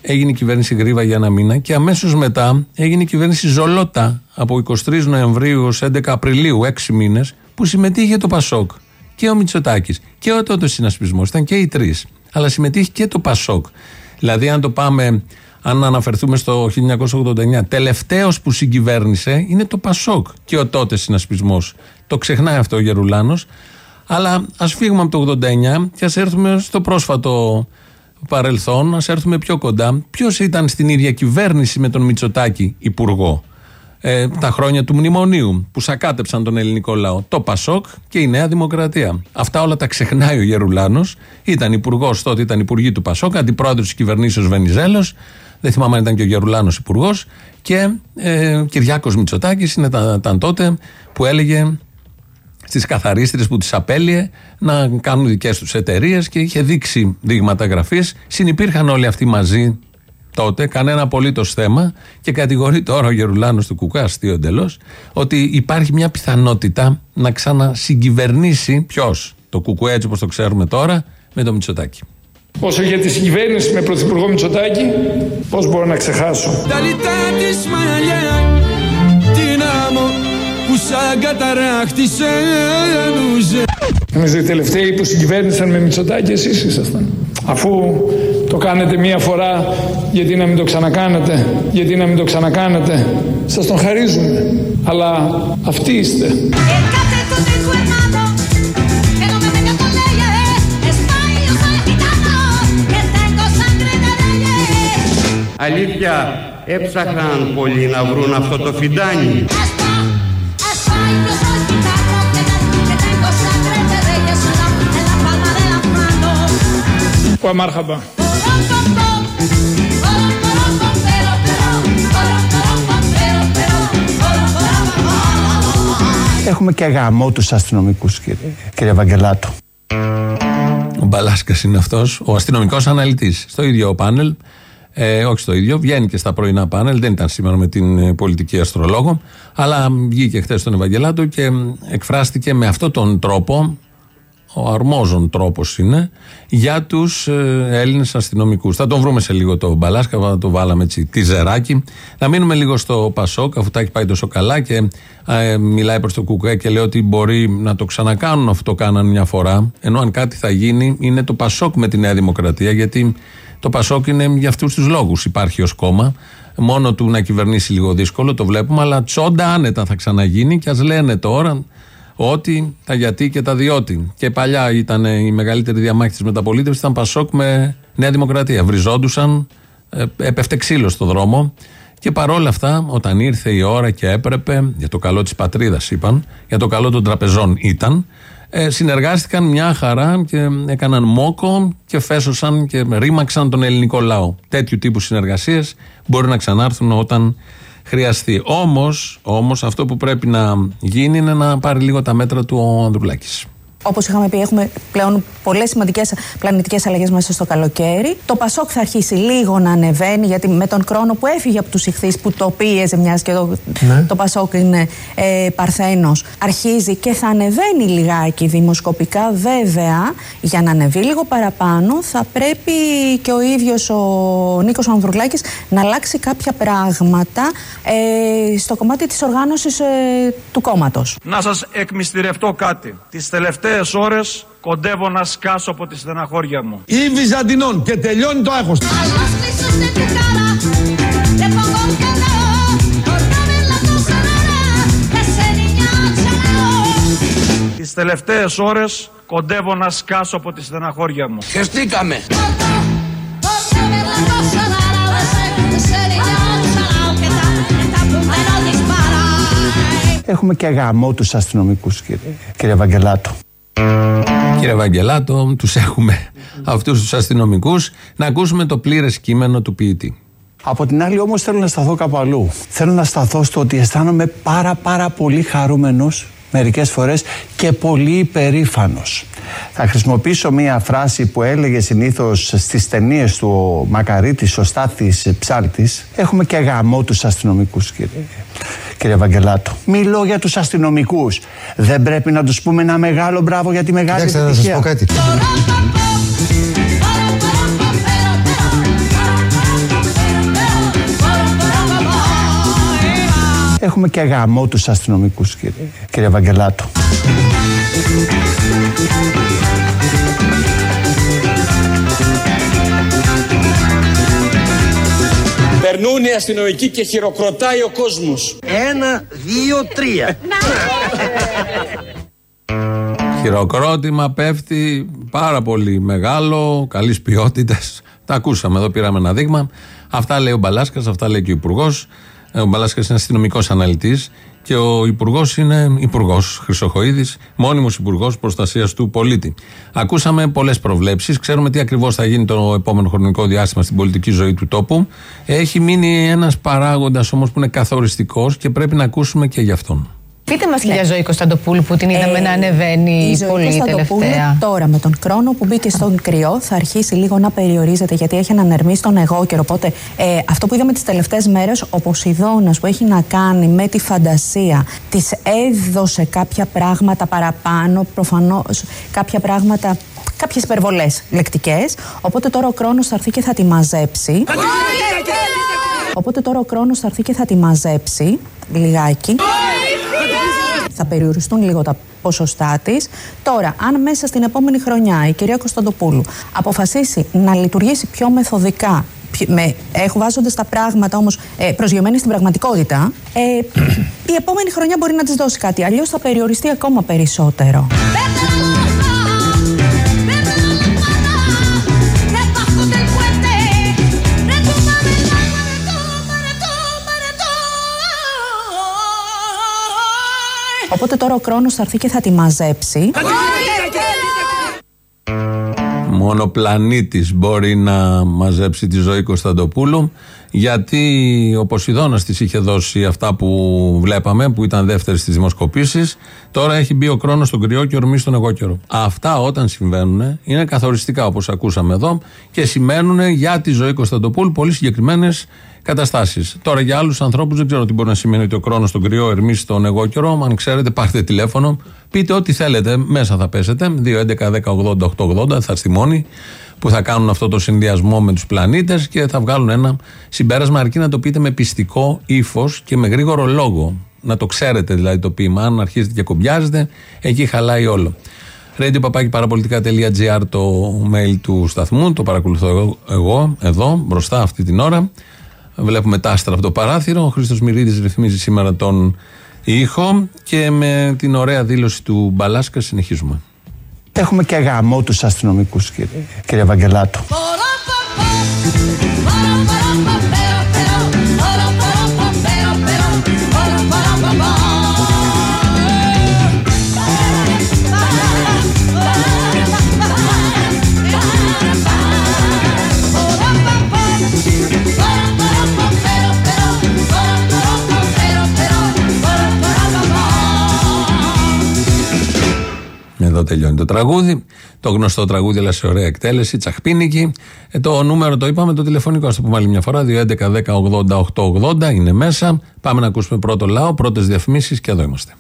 έγινε η κυβέρνηση Γρίβα για ένα μήνα και αμέσως μετά έγινε η κυβέρνηση Ζολότα από 23 Νοεμβρίου ως 11 Απριλίου, 6 μήνες, που συμμετείχε το Πασόκ και ο Μητσοτάκης και ο τότε συνασπισμός, ήταν και οι τρεις, αλλά συμμετείχε και το Πασόκ. Δηλαδή αν το πάμε, αν αναφερθούμε στο 1989, τελευταίος που συγκυβέρνησε είναι το Πασόκ και ο τότε συνασπισμός. Το ξεχνάει αυτό ο Γερουλάνος, αλλά ας φύγουμε από το 89 και ας έρθουμε στο πρόσφατο παρελθόν, ας έρθουμε πιο κοντά. Ποιος ήταν στην ίδια κυβέρνηση με τον Μητσοτάκη υπουργό ε, τα χρόνια του μνημονίου που σακάτεψαν τον ελληνικό λαό. Το Πασόκ και η Νέα Δημοκρατία. Αυτά όλα τα ξεχνάει ο Γερουλάνος. Ήταν υπουργός τότε, ήταν υπουργή του Πασόκ, αντιπρόεδρος της κυβερνήσεως Βενιζέλος. Δεν θυμάμαι αν ήταν και ο Γερουλάνος υπουργός. Και ε, Κυριάκος Μητσοτάκης ήταν τότε που έλεγε στις καθαρίστρε που τις απέλυε να κάνουν δικές τους εταιρείες και είχε δείξει δείγματα γραφής. Συνυπήρχαν όλοι αυτοί μαζί τότε, κανένα απολύτως θέμα και κατηγορεί τώρα ο Γερουλάνος του Κουκά, αστείο εντελώς, ότι υπάρχει μια πιθανότητα να ξανασυγκυβερνήσει ποιος, το Κουκουέ έτσι όπως το ξέρουμε τώρα, με το Μητσοτάκι. Όσο για τη συγκυβέρνηση με Πρωθυπουργό Μητσοτάκη, πώς μπορώ να ξεχάσω. Τα λιτά της μαλλιά Την άμμο που σαν καταράχτησε ενούσε Νομίζω οι τελευταίοι που συγκυβέρνησαν με Μητσοτάκη, εσείς ήσασταν. Αφού το κάνετε μία φορά, γιατί να μην το ξανακάνετε, γιατί να μην το ξανακάνετε, σας τον χαρίζουμε. Αλλά αυτοί είστε. Cercate tutti il tuo nato E non me venga con lei eh. E spai io sono gitano Che tengo sangre da lei Αλήθεια, έψαχναν πολλοί να βρουν αυτό το φιντάνι. مرحبا Έχουμε και γαμό τους αστυνομικούς, κύριε, κύριε Ο Μπαλάσκας είναι αυτός, ο αστυνομικός αναλυτής. Στο ίδιο πάνελ ε, όχι στο ίδιο, βγαίνει και στα πρωινά πάνελ, δεν ήταν σήμερα με την ε, πολιτική αστρολόγο, αλλά βγήκε χθες στον Ευαγγελάτο και ε, εκφράστηκε με αυτόν τον τρόπο, ο αρμόζων τρόπος είναι, για τους ε, Έλληνες αστυνομικούς. Θα τον βρούμε σε λίγο το Μπαλάσκα, θα το βάλαμε έτσι τη ζεράκι. Να μείνουμε λίγο στο Πασόκ, αφού τα έχει πάει τόσο καλά και ε, μιλάει προς το Κουκουέ και λέει ότι μπορεί να το ξανακάνουν αυτό το κάναν μια φορά. Ενώ αν κάτι θα γίνει, είναι το Πασόκ με τη Νέα Δημοκρατία, γιατί το Πασόκ είναι για αυτούς τους λόγους. Υπάρχει ως κόμμα. Μόνο του να κυβερνήσει λίγο δύσκολο, το βλέπουμε, αλλά τσόντα άνετα θα ξαναγίνει και ας λένε τώρα ότι τα γιατί και τα διότι. Και παλιά ήταν η μεγαλύτερη διαμάχη της μεταπολίτευσης, ήταν Πασόκ με Νέα Δημοκρατία. Βριζόντουσαν, ε, έπεφτε ξύλος στο δρόμο. Και παρόλα αυτά, όταν ήρθε η ώρα και έπρεπε, για το καλό της πατρίδας είπαν, για το καλό των τραπεζών ήταν, ε, συνεργάστηκαν μια χαρά και έκαναν μόκο και φέσωσαν και ρήμαξαν τον ελληνικό λαό. Τέτοιου τύπου συνεργασίες μπορεί να ξανάρθουν όταν χρειαστεί. Όμως, όμως, αυτό που πρέπει να γίνει είναι να πάρει λίγο τα μέτρα του ο Ανδρουλάκης. Όπως είχαμε πει, έχουμε πλέον πολλές σημαντικές πλανητικές αλλαγές μέσα στο καλοκαίρι. Το Πασόκ θα αρχίσει λίγο να ανεβαίνει, γιατί με τον χρόνο που έφυγε από τους ηχθείς που το πίεζε, μιας και το, Ναι. το Πασόκ είναι ε, παρθένος, αρχίζει και θα ανεβαίνει λιγάκι δημοσκοπικά. Βέβαια, για να ανεβεί λίγο παραπάνω, θα πρέπει και ο ίδιος ο Νίκος Ανδρουλάκης να αλλάξει κάποια πράγματα ε, στο κομμάτι της οργάνωσης ε, του κόμματος. Να σας εκμυστηρευτώ κάτι. Τις τελευταίες ώρες κοντεύω να σκάσω από τη στεναχώρια μου. Ή Βυζαντινών και τελειώνει το άγχος. Τις τελευταίες ώρες κοντεύω να σκάσω από τη στεναχώρια μου. Χεστήκαμε. Έχουμε και γαμό τους αστυνομικούς κύριε, κύριε Βαγγελάτο. Κύριε Βαγγελάτο, τους έχουμε αυτούς τους αστυνομικούς. Να ακούσουμε το πλήρες κείμενο του ποιητή. Από την άλλη όμως θέλω να σταθώ κάπου αλλού. Θέλω να σταθώ στο ότι αισθάνομαι πάρα πάρα πολύ χαρούμενος μερικές φορές και πολύ υπερήφανος. Θα χρησιμοποιήσω μία φράση που έλεγε συνήθως στις ταινίες του ο Μακαρίτης, ο Στάθης Ψάλτης. Έχουμε και γαμό τους αστυνομικούς κύριε, κύριε Βαγγελάτο. Μιλώ για τους αστυνομικούς. Δεν πρέπει να τους πούμε ένα μεγάλο μπράβο για τη μεγάλη Κοιτάξτε να σας επιτυχία. πω κάτι. Έχουμε και γαμό τους αστυνομικούς κύριε, κύριε Βαγγελάτο. Περνούν οι αστυνομικοί και χειροκροτάει ο κόσμος. Ένα, δύο, τρία. Χειροκρότημα πέφτει πάρα πολύ μεγάλο, καλής ποιότητας. Τα ακούσαμε εδώ, πήραμε ένα δείγμα. Αυτά λέει ο Μπαλάσκας, αυτά λέει και ο Υπουργός. Ο Μπαλάσκας είναι αστυνομικός αναλυτής και ο Υπουργός είναι Υπουργός Χρυσοχοίδης, μόνιμος Υπουργός Προστασίας του Πολίτη. Ακούσαμε πολλές προβλέψεις. Ξέρουμε τι ακριβώς θα γίνει το επόμενο χρονικό διάστημα στην πολιτική ζωή του τόπου. Έχει μείνει ένας παράγοντας όμως που είναι καθοριστικός και πρέπει να ακούσουμε και γι' αυτόν. Πείτε μας και για ζωή Κωνσταντοπούλου που την είδαμε Ε, να ανεβαίνει η ζωή πολύ Κωνσταντοπούλου τελευταία. Τώρα με τον χρόνο που μπήκε στον κρυό θα αρχίσει λίγο να περιορίζεται γιατί έχει αναρμήσει τον εγώ καιρό. Οπότε ε, αυτό που είδαμε τις τελευταίες μέρες ο Ποσειδώνας που έχει να κάνει με τη φαντασία της έδωσε κάποια πράγματα παραπάνω προφανώς κάποια πράγματα κάποιες υπερβολές λεκτικές οπότε τώρα ο χρόνος θα έρθει και θα τη μαζέψει Οπότε τώρα ο χρόνος θα έρθει και θα τη μαζέψει λιγάκι θα περιοριστούν λίγο τα ποσοστά της. Τώρα, αν μέσα στην επόμενη χρονιά η κυρία Κωνσταντοπούλου αποφασίσει να λειτουργήσει πιο μεθοδικά, πιο- με, έχω βάζοντας τα πράγματα όμως ε, προσγειωμένη στην πραγματικότητα, ε, η επόμενη χρονιά μπορεί να της δώσει κάτι. Αλλιώς θα περιοριστεί ακόμα περισσότερο. Οπότε τώρα ο χρόνος θα έρθει και θα τη μαζέψει. Μόνο πλανήτη μπορεί να μαζέψει τη ζωή Κωνσταντοπούλου. Γιατί ο Ποσειδώνας της είχε δώσει αυτά που βλέπαμε, που ήταν δεύτερης στι δημοσκοπήσεις. Τώρα έχει μπει ο χρόνο στον κρυό και ορμής στον εγώ καιρό. Αυτά όταν συμβαίνουν είναι καθοριστικά όπως ακούσαμε εδώ και σημαίνουν για τη ζωή Κωνσταντοπούλου πολύ συγκεκριμένες καταστάσεις. Τώρα για άλλους ανθρώπους δεν ξέρω τι μπορεί να σημαίνει ότι ο χρόνο στον κρυό ερμής στον εγώ καιρό. Αν ξέρετε, πάρτε τηλέφωνο, πείτε ό,τι θέλετε. Μέσα θα πέσετε. 2.11.10.80.880 θα είστε μόνοι που θα κάνουν αυτό το συνδυασμό με τους πλανήτες και θα βγάλουν ένα συμπέρασμα αρκεί να το πείτε με πιστικό ύφος και με γρήγορο λόγο. Να το ξέρετε δηλαδή το ποίημα. Αν αρχίζετε και κομπιάζετε, εκεί χαλάει όλο. radio το mail του σταθμού. Το παρακολουθώ εγώ, εγώ εδώ μπροστά αυτή την ώρα. Βλέπουμε τα άστρα από το παράθυρο. Ο Χρήστος Μυρίδης ρυθμίζει σήμερα τον ήχο και με την ωραία δήλωση του Μπαλάσκα συνεχίζουμε. Έχουμε και γαμό τους αστυνομικούς κύριε, κύριε Βαγγελάτο. Εδώ τελειώνει το τραγούδι. Το γνωστό τραγούδι, αλλά σε ωραία εκτέλεση, τσαχπίνικη. Ε, το νούμερο το είπαμε, το τηλεφωνικό, ας το πούμε άλλη μια φορά. 2.11.10.80.880 είναι μέσα. Πάμε να ακούσουμε πρώτο λαό, πρώτες διαφημίσεις και εδώ είμαστε.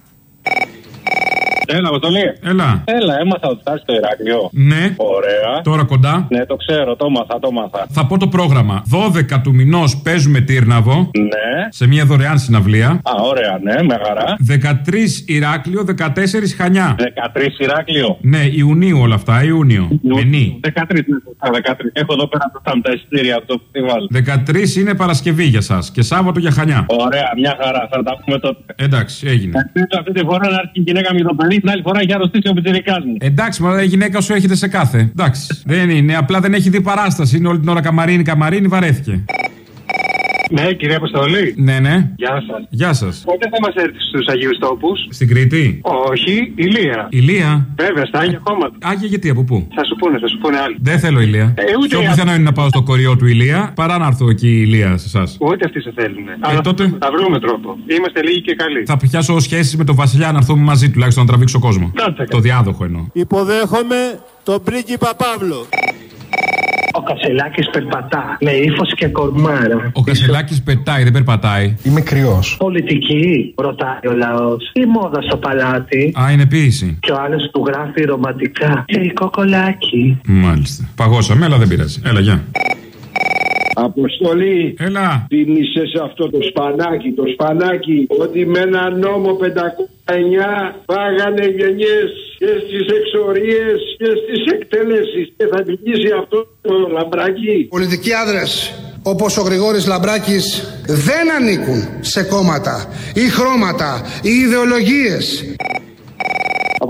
Έλα, Αποστολή. Έλα. Έλα, έμαθα ότι θα είσαι στο Ηράκλειο. Ναι. Ωραία. Τώρα κοντά. Ναι, το ξέρω, το έμαθα, το έμαθα. Θα πω το πρόγραμμα. 12 του μηνός παίζουμε Τύρναβο. Ναι. Σε μια δωρεάν συναυλία. Α, ωραία, ναι, με χαρά. 13 Ηράκλειο, 14 Χανιά. 13 Ηράκλειο. Ναι, Ιουνίου όλα αυτά, Ιούνιο. Μενή. 13, ναι, σωστά, 13. Έχω εδώ πέρα το τα εισιτήρια από το φεστιβάλ. 13 είναι Παρασκευή για σας και Σάββατο για Χανιά. Ωραία, μια χαρά, θα τα πούμε τότε. Εντάξει, έγινε. Ελπίζω αυτή τη φορά να έρθει η γυναίκα μου το παιδί, την άλλη φορά έχει αρρωστήσει ο πιτσιρικά μου. Εντάξει, μα η γυναίκα σου έχετε σε κάθε. Εντάξει. δεν είναι, απλά δεν έχει δει παράσταση. Είναι όλη την ώρα καμαρίνη, καμαρίνη, βαρέθηκε. Ναι, κύριε Αποστολή. Ναι, ναι. Γεια σας. Γεια σας. Πότε θα μας έρθει στους Αγίους Τόπους; Στην Κρήτη. Όχι, ηλία. Ηλία. Βέβαια, στα Άγια Χώματα. Άγια γιατί, από πού; Θα σου πούνε, θα σου πούνε άλλοι. Δεν θέλω Ηλία. Ε, ούτε Πιο οι πιθανό είναι να πάω στο κοριό του Ηλία παρά να έρθω εκεί η Ηλία σε εσάς. Ούτε αυτοί σε θέλουν. Ε, τότε. Θα βρούμε τρόπο. Είμαστε λίγοι και καλοί. Θα πιάσω σχέσει με τον Βασιλιά να έρθουμε μαζί τουλάχιστον να τραβήξω κόσμο. Κάτσε. Το διάδοχο εννοώ. Υποδέχομαι τον πρίγκιπα Παύλο. Ο Κασελάκης περπατά με ύφος και κορμάρα. Ο Κασελάκης πετάει, δεν περπατάει. Είμαι κρυός. Πολιτική, ρωτάει ο λαός. Τι μόδα στο παλάτι. Α, είναι ποίηση. Και ο άλλος του γράφει ρομαντικά. Ερικό κολάκι. Μάλιστα. Παγώσαμε, αλλά δεν πειράζει. Έλα, γεια. Αποστολή. Έλα. Τίμησες σε αυτό το σπανάκι, το σπανάκι ότι με ένα νόμο 509 πάγανε γενιές και στις εξορίες και στις εκτέλεσεις και θα νικήσει αυτό το λαμπράκι. Πολιτικοί άντρες όπως ο Γρηγόρης Λαμπράκης δεν ανήκουν σε κόμματα ή χρώματα ή ιδεολογίες.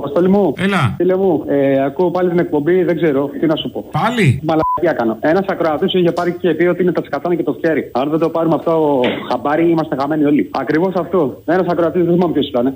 Αποστολή μου. Έλα. Φίλε μου, ε, ακούω πάλι την εκπομπή, δεν ξέρω τι να σου πω. Πάλι. Μαλακία κάνω. Ένας ακροατής είχε πάρει και πει ότι είναι τα σκατάνα και το χέρι. Αν δεν το πάρουμε αυτό χαμπάρι, είμαστε χαμένοι όλοι. Ακριβώς αυτό. Ένας ακροατής δεν θυμάμαι ποιος ήταν.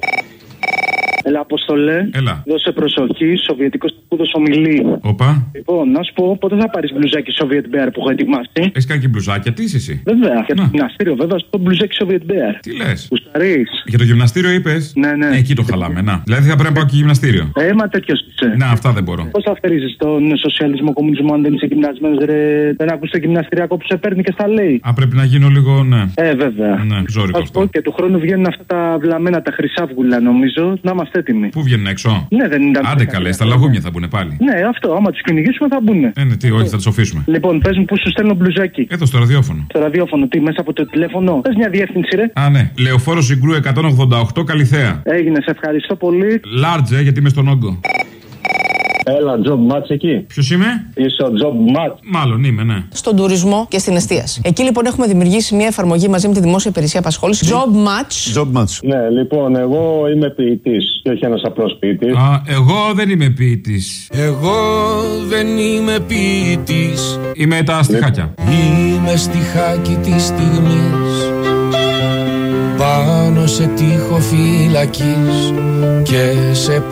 Έλα, Αποστολέ. Έλα. Δώσε προσοχή, Σοβιετικός σπούδο ομιλεί. Οπα. Λοιπόν, να σου πω πότε θα πάρεις μπλουζάκι Soviet Bear που έχω ετοιμάσει; Έχεις κάνει και μπλουζάκια, τι είσαι εσύ; Βέβαια, για το γυμναστήριο, βέβαια, στο μπλουζάκι Soviet Bear. Τι λες; Κουσταρί. Για το γυμναστήριο είπες; Ναι, ναι. Εκεί το χαλάμε, να. Δηλαδή θα πρέπει να πάω και γυμναστήριο. Ε, μα τέτοιος είσαι. Να, αυτά δεν μπορώ. Πώς θα φτερίζει τον σοσιαλισμό, κομμουνισμό, αν δεν είσαι γυμνασμένος, ρε; Δεν ακούς το γυμναστηριακό που σε παίρνει και στα λέει. Α, πρέπει να γίνω λίγο, ναι. Ε, βέβαια. Ναι, ζώρικο Θα σου πω αυτό. και του χρόνου βγαίνουν αυτά τα βλαμμένα, τα χρυσάβγουλα, νομίζω. Να είμαστε έτοιμοι. Πού βγαίνουν έξω; Ναι, δεν είναι Άντε καλές, στα λαγούμια θα μπουν πάλι. Ναι, αυτό. Άμα τους κυνηγήσουμε θα μπουν. Ε, ναι, τι, όχι, θα τους αφήσουμε. Λοιπόν, πες μου πού σου στέλνω μπλουζάκι; Εδώ στο ραδιόφωνο. Στο ραδιόφωνο, τι, μέσα από το τηλέφωνο; Πες μια διεύθυνση, ρε. Α, ναι. Λεωφόρος Συγκρού 188 Καλιθέα. Έγινε, σε ευχαριστώ πολύ. Λάρτζε, γιατί είμαι στον όγκο. Έλα, job match εκεί. Ποιος είμαι; Είσαι ο job match. Μάλλον είμαι, ναι. στον τουρισμό και στην εστίαση. Εκεί λοιπόν έχουμε δημιουργήσει μια εφαρμογή μαζί με τη Δημόσια Υπηρεσία Απασχόλησης. Job Match. Job match. Ναι, λοιπόν, εγώ είμαι ποιητής και όχι ένας απλός ποιητής. Α, εγώ δεν είμαι ποιητής. Εγώ δεν είμαι ποιητής. Είμαι τα στιχάκια. Είμαι στιχάκι της στιγμής. Πάνω σε τείχο φυλακής και σε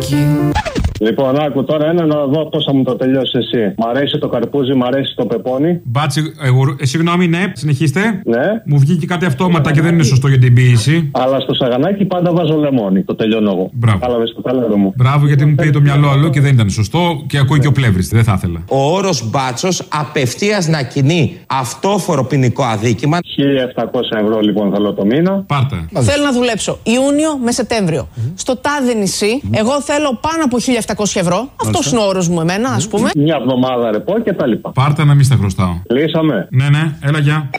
like you. Λοιπόν, άκου τώρα ένα να δω πώς θα μου το τελειώσεις εσύ. Μ' αρέσει το καρπούζι, μ' αρέσει το πεπόνι. Μπάτσι, εγώ, ε, συγγνώμη, ναι, συνεχίστε. Ναι. Μου βγήκε κάτι αυτόματα και δεν είναι σωστό για την ποιήση. Αλλά στο σαγανάκι πάντα βάζω λεμόνι. Το τελειώνω εγώ. Μπράβο. Κατάλαβε το talento μου. Μπράβο, γιατί μου πήγε το μυαλό αλλού και δεν ήταν σωστό και ακούει και ο πλεύρης. Δεν θα ήθελα. Ο όρος μπάτσος απευθείας να κινεί αυτόφορο ποινικό αδίκημα. 1700 ευρώ λοιπόν θέλω το μήνα. Πάρτε. Θέλω να δουλέψω Ιούνιο με Σεπτέμβριο. Στο τάδε νησί, εγώ θέλω πάνω από 1700 ευρώ. Αυτός είναι ο όρος μου, εμένα, ας πούμε. Μια εβδομάδα ρεπό και τα λοιπά. Πάρτε να μην στα χρωστάω. Λύσαμε. Ναι, ναι, έλα γεια.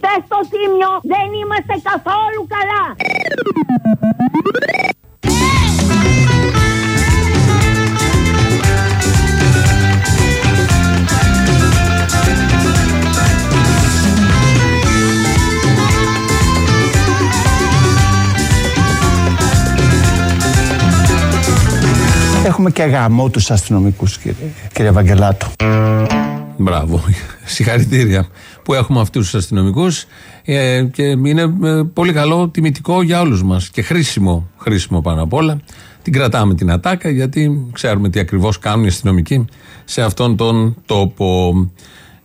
Πες στο τίμιο δεν είμαστε καθόλου καλά. Έχουμε και γαμό τους αστυνομικούς κύριε, κύριε Βαγγελάτο. Μπράβο. Συγχαρητήρια που έχουμε αυτούς τους αστυνομικούς ε, και είναι ε, πολύ καλό, τιμητικό για όλους μας και χρήσιμο, χρήσιμο πάνω απ' όλα. Την κρατάμε την ατάκα γιατί ξέρουμε τι ακριβώς κάνουν οι αστυνομικοί σε αυτόν τον τόπο.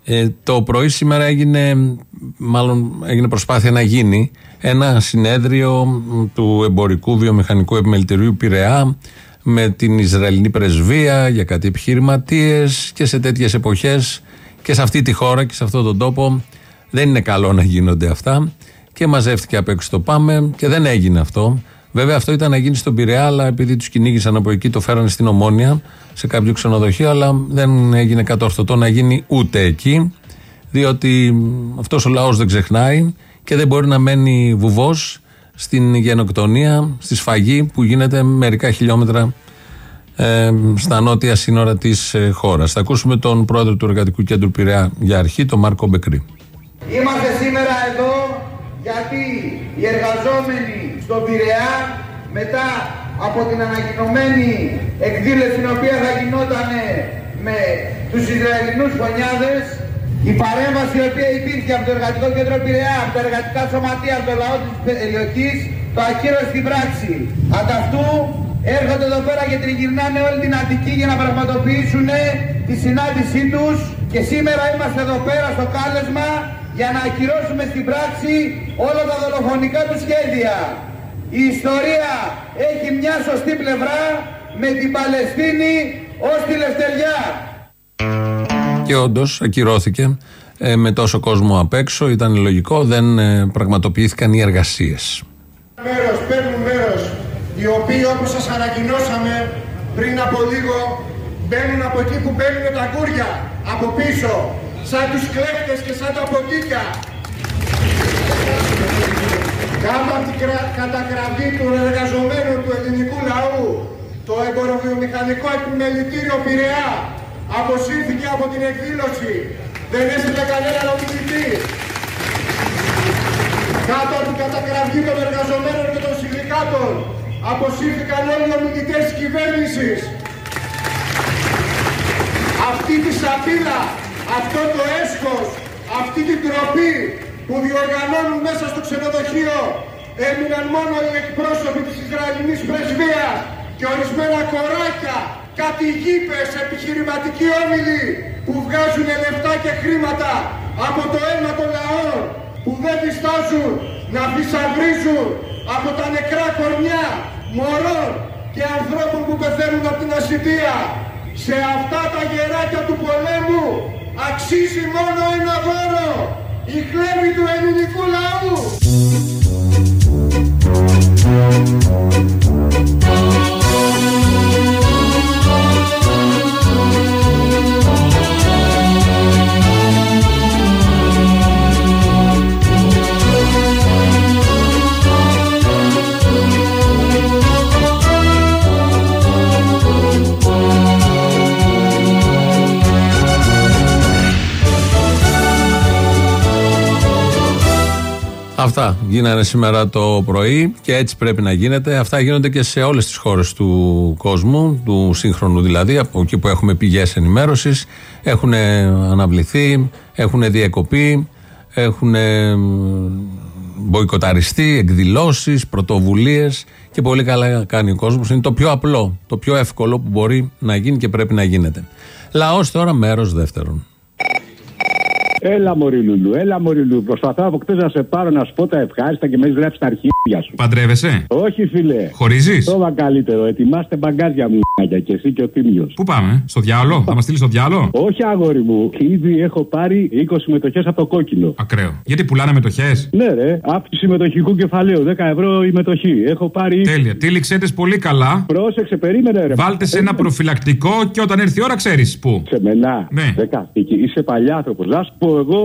Ε, το πρωί σήμερα έγινε, μάλλον έγινε προσπάθεια να γίνει ένα συνέδριο μ, του εμπορικού βιομηχανικού επιμελητηρίου Πειραιά με την Ισραηλινή πρεσβεία για κάτι επιχειρηματίες και σε τέτοιες εποχές και σε αυτή τη χώρα και σε αυτόν τον τόπο. Δεν είναι καλό να γίνονται αυτά. Και μαζεύτηκε απ' έξω το πάμε και δεν έγινε αυτό. Βέβαια αυτό ήταν να γίνει στον Πειραιά, αλλά επειδή τους κυνήγησαν από εκεί, το φέρανε στην Ομόνια σε κάποιο ξενοδοχείο, αλλά δεν έγινε κατόρθωτο να γίνει ούτε εκεί, διότι αυτός ο λαός δεν ξεχνάει και δεν μπορεί να μένει βουβός στην γενοκτονία, στη σφαγή που γίνεται μερικά χιλιόμετρα ε, στα νότια σύνορα της ε, χώρας. Θα ακούσουμε τον πρόεδρο του Εργατικού Κέντρου Πειραιά για αρχή, τον Μάρκο Μπεκρή. Είμαστε σήμερα εδώ γιατί οι εργαζόμενοι στον Πειραιά μετά από την ανακοινωμένη εκδήλωση την οποία θα γινόταν με τους Ισραηλινούς φωνιάδες η παρέμβαση η οποία υπήρχε από το Εργατικό Κέντρο Πειραιά, από τα εργατικά σωματεία, από το λαό της περιοχής το ακύρωσε στην πράξη. Ανταυτού έρχονται εδώ πέρα και τριγυρνάνε όλη την Αττική για να πραγματοποιήσουν τη συνάντησή τους και σήμερα είμαστε εδώ πέρα στο κάλεσμα για να ακυρώσουμε στην πράξη όλα τα δολοφονικά του σχέδια. Η ιστορία έχει μια σωστή πλευρά με την Παλαιστίνη ως τη Λευτεριά. Και όντως ακυρώθηκε ε, με τόσο κόσμο απ' έξω. Ήταν λογικό, δεν ε, πραγματοποιήθηκαν οι εργασίες. Μέρος, παίρνουν μέρος οι οποίοι όπως σας ανακοινώσαμε πριν από λίγο μπαίνουν από εκεί που μπαίνουν τα κούρια από πίσω σαν τους κλέφτες και σαν τα ποντίκια Κάμα την κρα- κατακραυγή των εργαζομένων του ελληνικού λαού το εμποροβιομηχανικό επιμελητήριο Πειραιά αποσύρθηκε από την εκδήλωση δεν έστειλε κανέναν ομιλητή κάτω από την κατακραυγή των εργαζομένων και των συνδικάτων αποσύρθηκαν όλοι οι ομιλητές της κυβέρνησης. Αυτή τη σαπίλα, αυτό το έσχος, αυτή την τροπή που διοργανώνουν μέσα στο ξενοδοχείο έμειναν μόνο οι εκπρόσωποι της Ισραηλινής πρεσβείας και ορισμένα κοράκια, κάτι γήπες, επιχειρηματικοί όμιλοι που βγάζουν λεφτά και χρήματα από το αίμα των λαών που δεν διστάζουν να φυσαυρίζουν από τα νεκρά κορμιά μωρών και ανθρώπων που πεθαίνουν από την ασυντία. Σε αυτά τα γεράκια του πολέμου αξίζει μόνο ένα δώρο, η χλέβη του ελληνικού λαού. Αυτά γίνανε σήμερα το πρωί και έτσι πρέπει να γίνεται. Αυτά γίνονται και σε όλες τις χώρες του κόσμου, του σύγχρονου δηλαδή, από εκεί που έχουμε πηγές ενημέρωσης. Έχουν αναβληθεί, έχουν διακοπεί, έχουν μποϊκοταριστεί, εκδηλώσεις, πρωτοβουλίες και πολύ καλά κάνει ο κόσμος. Είναι το πιο απλό, το πιο εύκολο που μπορεί να γίνει και πρέπει να γίνεται. Λαός τώρα, μέρος δεύτερον. Έλα Μωρή Λουλού, έλα Μωρή Λουλού. Προσπαθώ από χτες να σε πάρω να σου πω τα ευχάριστα και με έχεις γράψει τα αρχίδια σου. Παντρεύεσαι; Όχι, φιλέ. Χωρίζεις; Τόμα καλύτερο. Ετοιμάστε μπαγκάζια μου και εσύ και ο Τίμιος. Πού πάμε, στο διάλογο, θα μας στείλεις στο διάλογο. Όχι, αγόρι μου. Ήδη έχω πάρει 20 μετοχέ από το κόκκινο. Ακραίο. Γιατί πουλάνε μετοχές; Ναι, ρε. Αύξηση μετοχικού κεφαλαίου. 10 ευρώ η μετοχή. Έχω πάρει. Τέλεια. Τύλιξέ τις πολύ καλά. Πρόσεξε, περίμενε, ρε. Βάλτε σε ένα προφυλακτικό και όταν έρθει η ώρα ξέρεις πού. Σε μενά. Ναι. Δεκαστική. Είσαι παλιάτροπο. Να σου πω, εγώ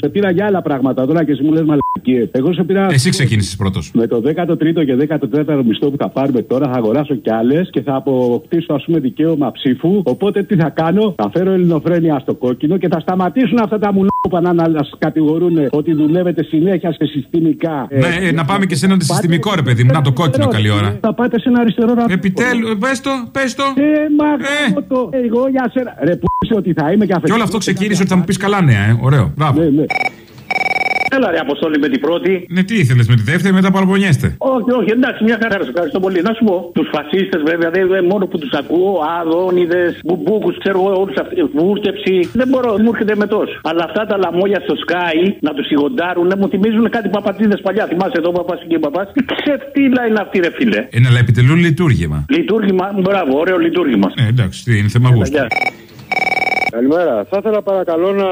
σε πήρα για άλλα πράγματα τώρα και εσύ μου λες μαλακίε. Εγώ σε πήρα. Εσύ ξεκίνησες πρώτος. Με το 13ο και 14ο μισθό που θα πάρουμε τώρα θα αγοράσω κι άλλες και θα αποκτήσω ας πούμε δικαίωμα ψήφου. Οπότε τι θα κάνω, θα φέρω ελληνοφρένεια στο κόκκινο και θα σταματήσουν αυτά τα μουλόπα να μα κατηγορούν ότι δουλεύετε συνέχεια σε συστημικά. Ναι, ε, να πάμε και σε ένα συστημικό ρε παιδί μου. Να το κόκκινο καλή ώρα. Θα πάτε σε ένα αριστερό ραβδί. Επιτέλου, πες το, πες το. Ε, μα το. Εγώ για σένα. Ρε που είσαι ότι θα είμαι και Και όλο αυτό ξεκίνησε ότι θα μου πεις καλά νέα, ε. Ωραίο. Μπράβο. Έλα ρε Αποστόλη με την πρώτη. Ναι, τι ήθελες με τη δεύτερη, μετά παραπονιέστε. Όχι, όχι, εντάξει, μια χαρά, σε ευχαριστώ πολύ. Να σου πω, τους φασίστες βέβαια, δεν δεν- μόνο που τους ακούω, Αδόνιδες, Μπουμπούκους, ξέρω εγώ, όλους αυτού, βούρκεψη. Δεν μπορώ, μου έρχεται με τόσο. Αλλά αυτά τα λαμόγια στο Sky να τους σιγοντάρουν, μου θυμίζουν κάτι παπατίδε παλιά. Θυμάσαι εδώ, παπάς και παπάς. Τι ξεφτύλα είναι αυτή, ρε φίλε. Ε, να επιτελούν λειτουργήμα. Λειτουργήμα, μπράβο, ωραίο λειτουργήμα. Ε, εντάξει, τι είναι θέμα γούστου. Καλημέρα. Θα ήθελα παρακαλώ να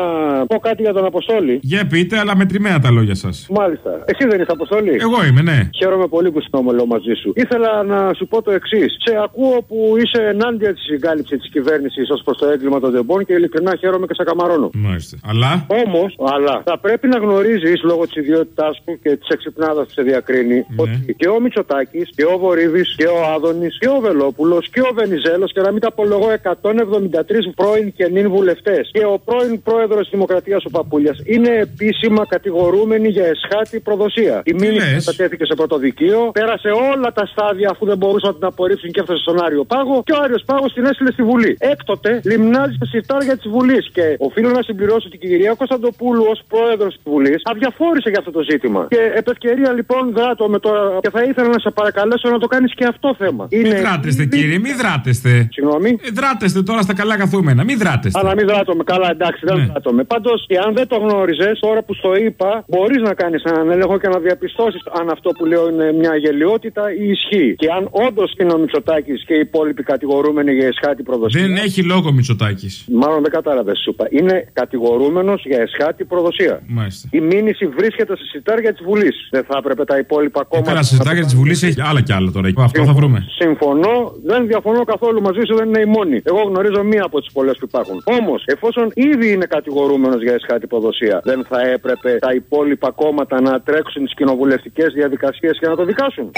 πω κάτι για τον Αποστόλη. Για πείτε, αλλά μετρημένα τα λόγια σας. Μάλιστα. Εσύ δεν είσαι Αποστόλη; Εγώ είμαι, ναι. Χαίρομαι πολύ που συνομιλώ μαζί σου. Ήθελα να σου πω το εξής. Σε ακούω που είσαι ενάντια της συγκάλυψη της κυβέρνησης ως προς το έγκλημα των τεμπών και ειλικρινά χαίρομαι και σε καμαρώνω. Μάλιστα. Αλλά; Όμως, αλλά θα πρέπει να γνωρίζεις λόγω της ιδιότητάς σου και της εξυπνάδας που σε διακρίνει ότι και ο Μητσοτάκης και ο Βορύδης και ο Άδωνης και ο Βελόπουλος και ο Βενιζέλος και να μην τα απολογώ 173 πρώην και νυν βουλευτές και ο πρώην πρόεδρος της Δημοκρατίας ο Παπούλια είναι επίσημα κατηγορούμενοι για εσχάτη προδοσία. Η μήνυση κατατέθηκε σε πρωτοδικείο, πέρασε όλα τα στάδια αφού δεν μπορούσαν να την απορρίψουν και έφτασε στον Άριο Πάγο και ο Άριος Πάγος την έστειλε στη Βουλή. Έκτοτε λιμνάζει στα συρτάρια της Βουλής και οφείλω να συμπληρώσω ότι η κυρία Κωνσταντοπούλου ως πρόεδρος της Βουλής αδιαφόρησε για αυτό το ζήτημα. Και επ' ευκαιρία λοιπόν δράτω με τώρα και θα ήθελα να σε παρακαλέσω να το κάνεις και αυτό θέμα. Μην δράτεστε, κύριε, μην δράτεστε. Συγγνώμη. Ε, δράτεστε τώρα στα καλά καθούμενα. Μην δράτεστε. Α, να μην δράτομαι. Καλά, εντάξει, δεν Ναι. δράτομαι. Πάντως, αν δεν το γνώριζες, τώρα που στο είπα, μπορείς να κάνεις έναν έλεγχο και να διαπιστώσεις αν αυτό που λέω είναι μια γελιότητα ή ισχύει. Και αν όντως είναι ο Μητσοτάκης και οι υπόλοιποι κατηγορούμενοι για εσχάτη προδοσία. Δεν έχει λόγο Μητσοτάκης. Μάλλον δεν κατάλαβες, σου είπα. Είναι κατηγορούμενος για εσχάτη προδοσία. Μάλιστα. Η μήνυση βρίσκεται σε σιτάρια της Βουλής. Δεν θα έπρεπε τα υπόλοιπα Ε, κόμματα. καλά, σε συντάκια της Βουλής έχει άλλα κι άλλα τώρα. Αυτό θα βρούμε. Συμφωνώ, δεν διαφωνώ καθόλου μαζί σου, δεν είναι η μόνη. Εγώ γνωρίζω μία από τις πολλές που υπάρχουν. Όμως, εφόσον ήδη είναι κατηγορούμενος για εσχάτη ποδοσία, δεν θα έπρεπε τα υπόλοιπα κόμματα να τρέξουν τις κοινοβουλευτικές διαδικασίες και να το δικάσουν.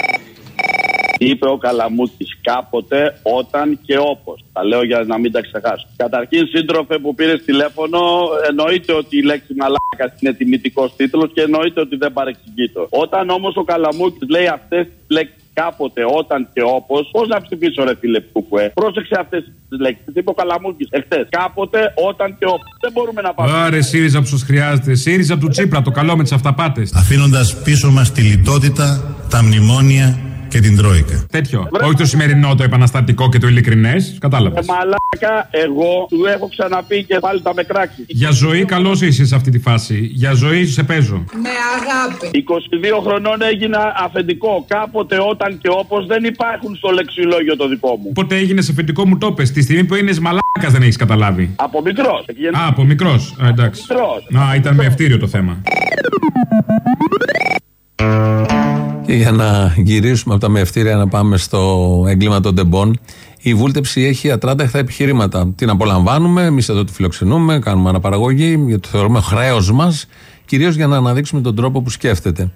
Είπε ο Καλαμούκης κάποτε, όταν και όπως. Τα λέω για να μην τα ξεχάσω. Καταρχήν, σύντροφε που πήρες τηλέφωνο, εννοείται ότι η λέξη μαλάκα είναι τιμητικός τίτλος και εννοείται ότι δεν παρεξηγείται. Όταν όμως ο Καλαμούκης λέει αυτές τις λέξεις κάποτε, όταν και όπως, πώς να ψηφίσω, ρε φίλε Κουκουέ. Πρόσεξε αυτές τις λέξεις. Είπε ο Καλαμούκη εχθές. Κάποτε, όταν και όπως. Δεν μπορούμε να πάμε. Άρε, ΣΥΡΙΖΑ που σας χρειάζεται. ΣΥΡΙΖΑ του Τσίπρα, το καλό με τις αυταπάτες. Αφήνοντας πίσω μας τη λιτότητα, τα μνημόνια και την Τρόικα. Τέτοιο. Όχι το σημερινό, το επαναστατικό και το ειλικρινές. Κατάλαβες. Ε, μαλάκα, εγώ του έχω ξαναπεί και πάλι θα με κράξει. Για ζωή, καλώ είσαι σε αυτή τη φάση. Για ζωή σε παίζω. Με αγάπη. 22 χρονών έγινα αφεντικό. Κάποτε, όταν και όπως δεν υπάρχουν στο λεξιλόγιο το δικό μου. Πότε έγινες αφεντικό μου το πες, Τη στιγμή που είναι μαλάκας δεν έχεις καταλάβει. Από μικρός. Α, από μικρός. Εντάξει. Μικρός. Α, ήταν με ευτήριο το θέμα. Και για να γυρίσουμε από τα μευτήρια να πάμε στο έγκλημα των τεμπών, η βούλτεψη έχει ατράνταχτα επιχειρήματα. Την απολαμβάνουμε, εμείς εδώ τη φιλοξενούμε, κάνουμε αναπαραγωγή, γιατί το θεωρούμε χρέος μας, κυρίως για να αναδείξουμε τον τρόπο που σκέφτεται.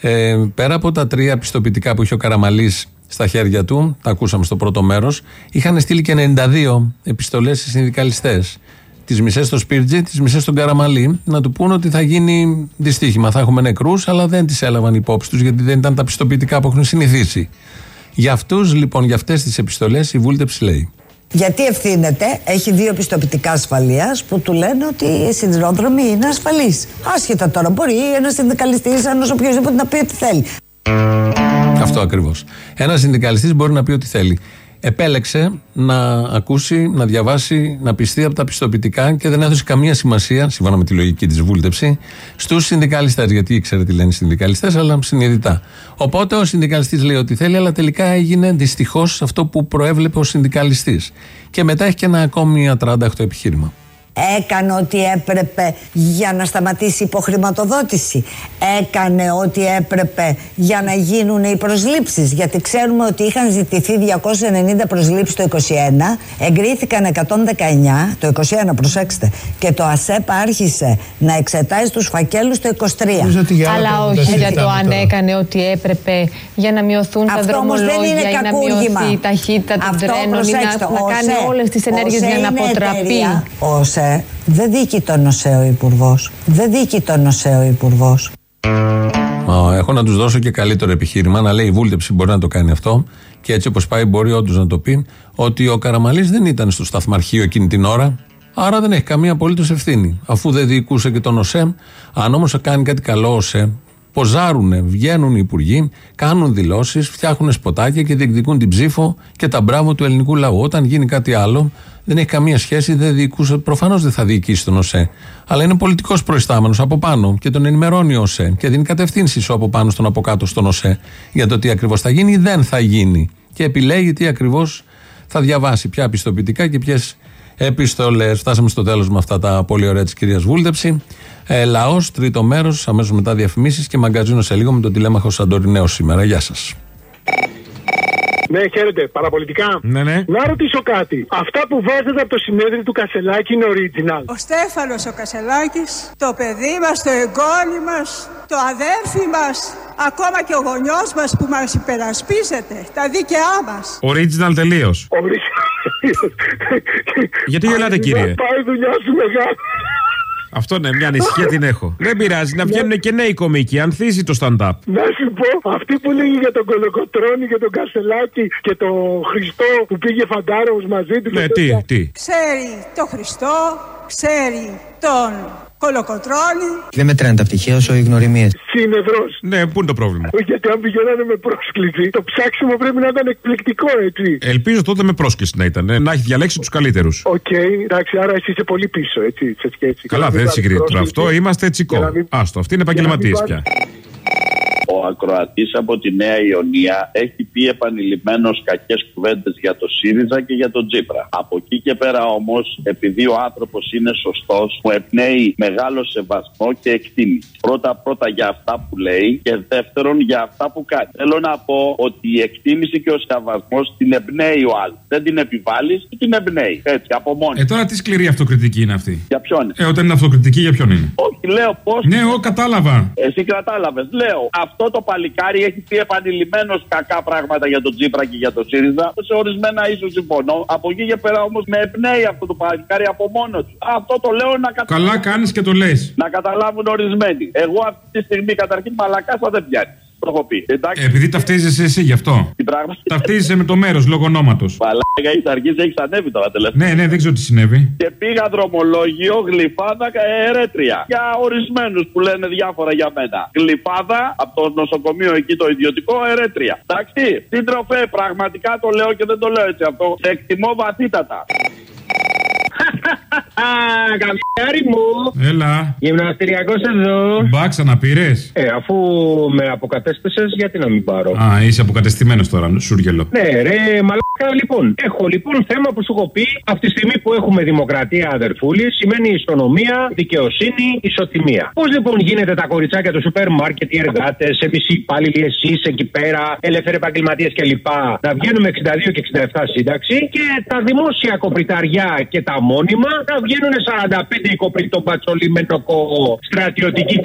Ε, πέρα από τα τρία πιστοποιητικά που είχε ο Καραμαλής στα χέρια του, τα ακούσαμε στο πρώτο μέρος, είχαν στείλει και 92 επιστολές σε συνδικαλιστές. Τις μισές στο Σπίρτζι, τις μισές στον Καραμαλή, να του πούνε ότι θα γίνει δυστύχημα. Θα έχουμε νεκρούς, αλλά δεν τις έλαβαν υπόψη τους γιατί δεν ήταν τα πιστοποιητικά που έχουν συνηθίσει. Για αυτούς λοιπόν, για αυτές τις επιστολές, η βούλτεψη λέει. Γιατί ευθύνεται, έχει δύο πιστοποιητικά ασφαλεία που του λένε ότι οι σιδηρόδρομοι είναι ασφαλείς. Άσχετα τώρα, μπορεί ένας συνδικαλιστής, ένας οποιοδήποτε να πει ό,τι θέλει. Αυτό ακριβώς. Ένας συνδικαλιστής μπορεί να πει ό,τι θέλει. Επέλεξε να ακούσει, να διαβάσει, να πιστεί από τα πιστοποιητικά και δεν έδωσε καμία σημασία, σύμφωνα με τη λογική της βούλτεψη, στους συνδικαλιστές. Γιατί ήξερε τι λένε οι συνδικαλιστές, αλλά συνειδητά. Οπότε ο συνδικαλιστής λέει ό,τι θέλει, αλλά τελικά έγινε δυστυχώς αυτό που προέβλεπε ο συνδικαλιστής. Και μετά έχει και ένα ακόμη ατράνταχτο επιχείρημα. Έκανε ό,τι έπρεπε για να σταματήσει η υποχρηματοδότηση. Έκανε ό,τι έπρεπε για να γίνουν οι προσλήψεις. Γιατί ξέρουμε ότι είχαν ζητηθεί 290 προσλήψεις το 21, εγκρίθηκαν 119, το 21 προσέξτε, και το ΑΣΕΠ άρχισε να εξετάζει τους φακέλους το 23. Αλλά όχι για το αν έκανε ό,τι έπρεπε για να μειωθούν τα Αυτό όμως δεν δρομολόγια είναι ή να κακούργημα. μειωθεί η ταχύτητα των Αυτό τρένων ή να, προσέξτε, να ο κάνει ΣΕ- όλες τις ενέργειες ο για ΣΕ να είναι αποτραπεί. εταιρεία. Ο ΣΕ δεν δίκει τον ΟΣΕ ο Υπουργός. Δεν δίκει τον ΟΣΕ ο Υπουργός. Μα, έχω να τους δώσω και καλύτερο επιχείρημα. Να λέει η βούλτεψη μπορεί να το κάνει αυτό. Και έτσι όπως πάει, μπορεί όντως να το πει ότι ο Καραμαλής δεν ήταν στο σταθμαρχείο εκείνη την ώρα. Άρα δεν έχει καμία απολύτως ευθύνη. Αφού δεν διοικούσε και τον ΟΣΕ, αν όμως κάνει κάτι καλό ο ΟΣΕ, ποζάρουνε, βγαίνουν οι υπουργοί, κάνουν δηλώσεις, φτιάχνουν σποτάκια και διεκδικούν την ψήφο και τα μπράβο του ελληνικού λαού. Όταν γίνει κάτι άλλο, δεν έχει καμία σχέση, δεν διοικούσε. Προφανώς δεν θα διοικήσει τον ΟΣΕ. Αλλά είναι πολιτικός προϊστάμενος από πάνω και τον ενημερώνει ο ΟΣΕ και δίνει κατευθύνσεις από πάνω στον από κάτω στον ΟΣΕ για το τι ακριβώς θα γίνει ή δεν θα γίνει. Και επιλέγει τι ακριβώς θα διαβάσει, ποια πιστοποιητικά και ποιες επιστολές. Φτάσαμε στο τέλος με αυτά τα πολύ ωραία της κυρίας Βούλτεψη. Ε, Λαός, τρίτο μέρος, αμέσως μετά διαφημίσεις και μαγκαζίνο σε λίγο με τον τηλέμαχο Σαντορινέο σήμερα. Γεια σας. Ναι, χαίρετε. Παραπολιτικά. Ναι, ναι. Να ρωτήσω κάτι. Αυτά που βάζετε από το συνέδριο του Κασελάκη είναι original. Ο Στέφανος ο Κασελάκης, το παιδί μας, το εγγόνι μας, το αδέρφι μας, ακόμα και ο γονιός μας που μας υπερασπίζεται, τα δίκαιά μας. Original τελείως. Γιατί γελάτε, κύριε; Πάει η δουλειά σου μεγάλη. Αυτό ναι, μια ανησυχία την έχω. Δεν πειράζει, να βγαίνουν και νέοι κομικοί. Ανθίζει το stand-up. Να σου πω, αυτή που λέγει για τον Κολοκοτρόνη και τον Κασελάκη και τον Χριστό που πήγε φαντάρος μαζί του. Ναι, και τι, τέτοια. τι. Ξέρει τον Χριστό, ξέρει τον Κολοκοτρώνη. Δεν μετράνε τα πτυχία όσο οι γνωριμίες. Συνεδρός. Ναι, πού είναι το πρόβλημα; Γιατί αν πηγαίνανε με πρόσκληση, το ψάξιμο πρέπει να ήταν εκπληκτικό, έτσι. Ελπίζω τότε με πρόσκληση να ήταν. ε, Να έχει διαλέξει τους καλύτερους. Οκ, εντάξει, άρα εσύ είσαι πολύ πίσω, έτσι, σε σχέση. Καλά, Για να δεν μην συγκρίνεται τώρα πάρεις αυτό. πρόσκληση. Είμαστε τσικό. Για να μην- Άστο, αυτή είναι για να μην επαγγελματίες πάρεις- πια. Ο ακροατής από τη Νέα Ιωνία έχει πει επανειλημμένως κακές κουβέντες για το ΣΥΡΙΖΑ και για τον Τζίπρα. Από εκεί και πέρα όμως, επειδή ο άνθρωπος είναι σωστός, μου εμπνέει μεγάλο σεβασμό και εκτίμηση. Πρώτα-πρώτα για αυτά που λέει και δεύτερον για αυτά που κάνει. Θέλω να πω ότι η εκτίμηση και ο σεβασμός την εμπνέει ο άλλος. Δεν την επιβάλλει, την εμπνέει. Έτσι, από μόνη. Ε, τώρα τι σκληρή αυτοκριτική είναι αυτή. Για ποιον; Ε, όταν είναι αυτοκριτική, για ποιον είναι; Όχι, λέω πώς. Ναι, εγώ κατάλαβα. Εσύ κατάλαβες. Λέω, αυτό το παλικάρι έχει πει επανειλημμένω κακά πράγματα για τον Τζίπρα και για τον ΣΥΡΙΖΑ. Σε ορισμένα ίσως συμφωνώ. Από εκεί και πέρα όμως με εμπνέει αυτό το παλικάρι από μόνο του. Αυτό το λέω να καταλάβουν. Καλά κάνεις και το λες. Να καταλάβουν ορισμένοι. Εγώ αυτή τη στιγμή καταρχήν μαλακάσα δεν πιάνεις. Το έχω πει. Εντάξει. Επειδή ταυτίζεσαι εσύ γι' αυτό. Τι πράγμα. Ταυτίζεσαι με το μέρος λόγω ονόματος. Μαλάκα έχει αρχίσει, έχεις ανέβει τώρα τελευταία. Ναι, ναι, δεν ξέρω τι συνέβη. Και πήγα δρομολόγιο γλυφάδα ε, ερέτρια. Για ορισμένους που λένε διάφορα για μένα. Γλυφάδα από το νοσοκομείο εκεί το ιδιωτικό ερέτρια. Εντάξει. Σύντροφε, πραγματικά το λέω και δεν το λέω έτσι αυτό. Σε εκτιμώ βαθύτατα. Καμιάρι μου. Έλα. Γυμναστηριακός εδώ. Μπάξα να πήρε. Ε, αφού με αποκατέστησες, γιατί να μην πάρω; Α, είσαι αποκατεστημένος τώρα, σούργελο. Ναι, ρε, μαλάκα λοιπόν. Έχω λοιπόν θέμα που σου έχω πει. Αυτή τη στιγμή που έχουμε δημοκρατία αδερφούλη, σημαίνει ισονομία, δικαιοσύνη, ισοτιμία. Πώς λοιπόν γίνεται τα κοριτσάκια του σούπερ μάρκετ, οι εργάτες, εμείς οι υπάλληλοι, εσείς εκεί πέρα, ελεύθεροι επαγγελματίες κλπ. Να βγαίνουμε 62 και 67 σύνταξη και τα δημόσια κοπριταριά και τα μόλ μόνιμα. Θα βγαίνουν 45 οικοπροί των πατσολίμενοκο στρατιωτική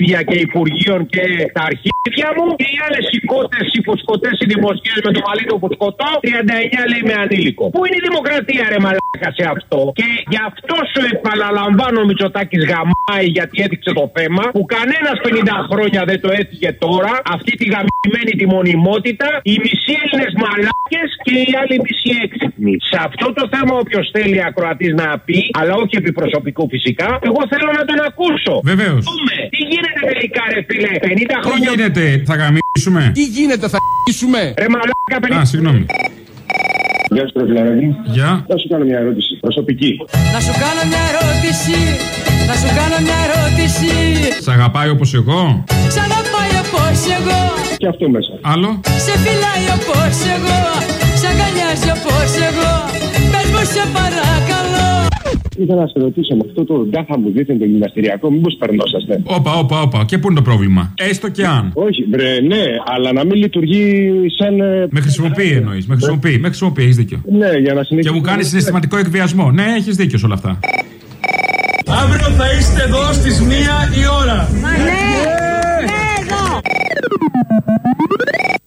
και αρχίδια και υπουργείων και τα αρχίδια μου. Και οι άλλες οικότε, οι φουσκωτές, οι δημοσίε με το μαλλί του φουσκωτό. 39 λέει με ανήλικο. Πού είναι η δημοκρατία, ρε μαλάκα σε αυτό; Και γι' αυτό σου επαναλαμβάνω ο Μητσοτάκης γαμάει γιατί έδειξε το θέμα. Που κανένας 50 χρόνια δεν το έφυγε τώρα. Αυτή τη γαμημένη τη μονιμότητα. Οι μισοί Έλληνες μαλάκες και οι άλλοι μισοί έξυπνοι. Σε αυτό το θέμα, όποιος θέλει ακροατής να πει, αλλά όχι επί προσωπικού φυσικά, εγώ θέλω να τον ακούσω. Βεβαίως. Δούμε. Τι γίνεται τελικά, ρε φίλε, 50 Τι χρόνια. γίνεται, θα γαμίσουμε; Τι γίνεται, θα γαμίσουμε; Ρε μαλάκα, 50 Α, συγγνώμη. Γεια σου, Τρεφιλαράκη. Γεια. Θα σου κάνω μια ερώτηση. Προσωπική. Να σου κάνω μια ερώτηση, να σου κάνω μια ερώτηση. Σ' αγαπάει όπως εγώ; Σ' αγαπάει όπως εγώ, Και αυτό μέσα. Άλλο; σε φυλάει όπως εγώ, σ' αγκαλιάζει όπως εγώ. Πες μου σε παρακαλώ. Ήθελα να σε ρωτήσω με αυτό το γκάθα μου δίθεν το γυμναστηριακό, μήπως περνόσαστε; Όπα, όπα, όπα. Και πού είναι το πρόβλημα; Έστω και αν. Όχι, μπρε, ναι, αλλά να μην λειτουργεί σαν. ε, Με χρησιμοποιεί εννοείς. Με χρησιμοποιεί. Με χρησιμοποιεί, έχεις δίκιο. Ναι, για να συνεχίσει. Και μου κάνεις συναισθηματικό εκβιασμό. Ναι, έχεις δίκιο σε όλα αυτά. Αύριο θα είστε εδώ στις μία η ώρα. Ναι, ναι, εδώ.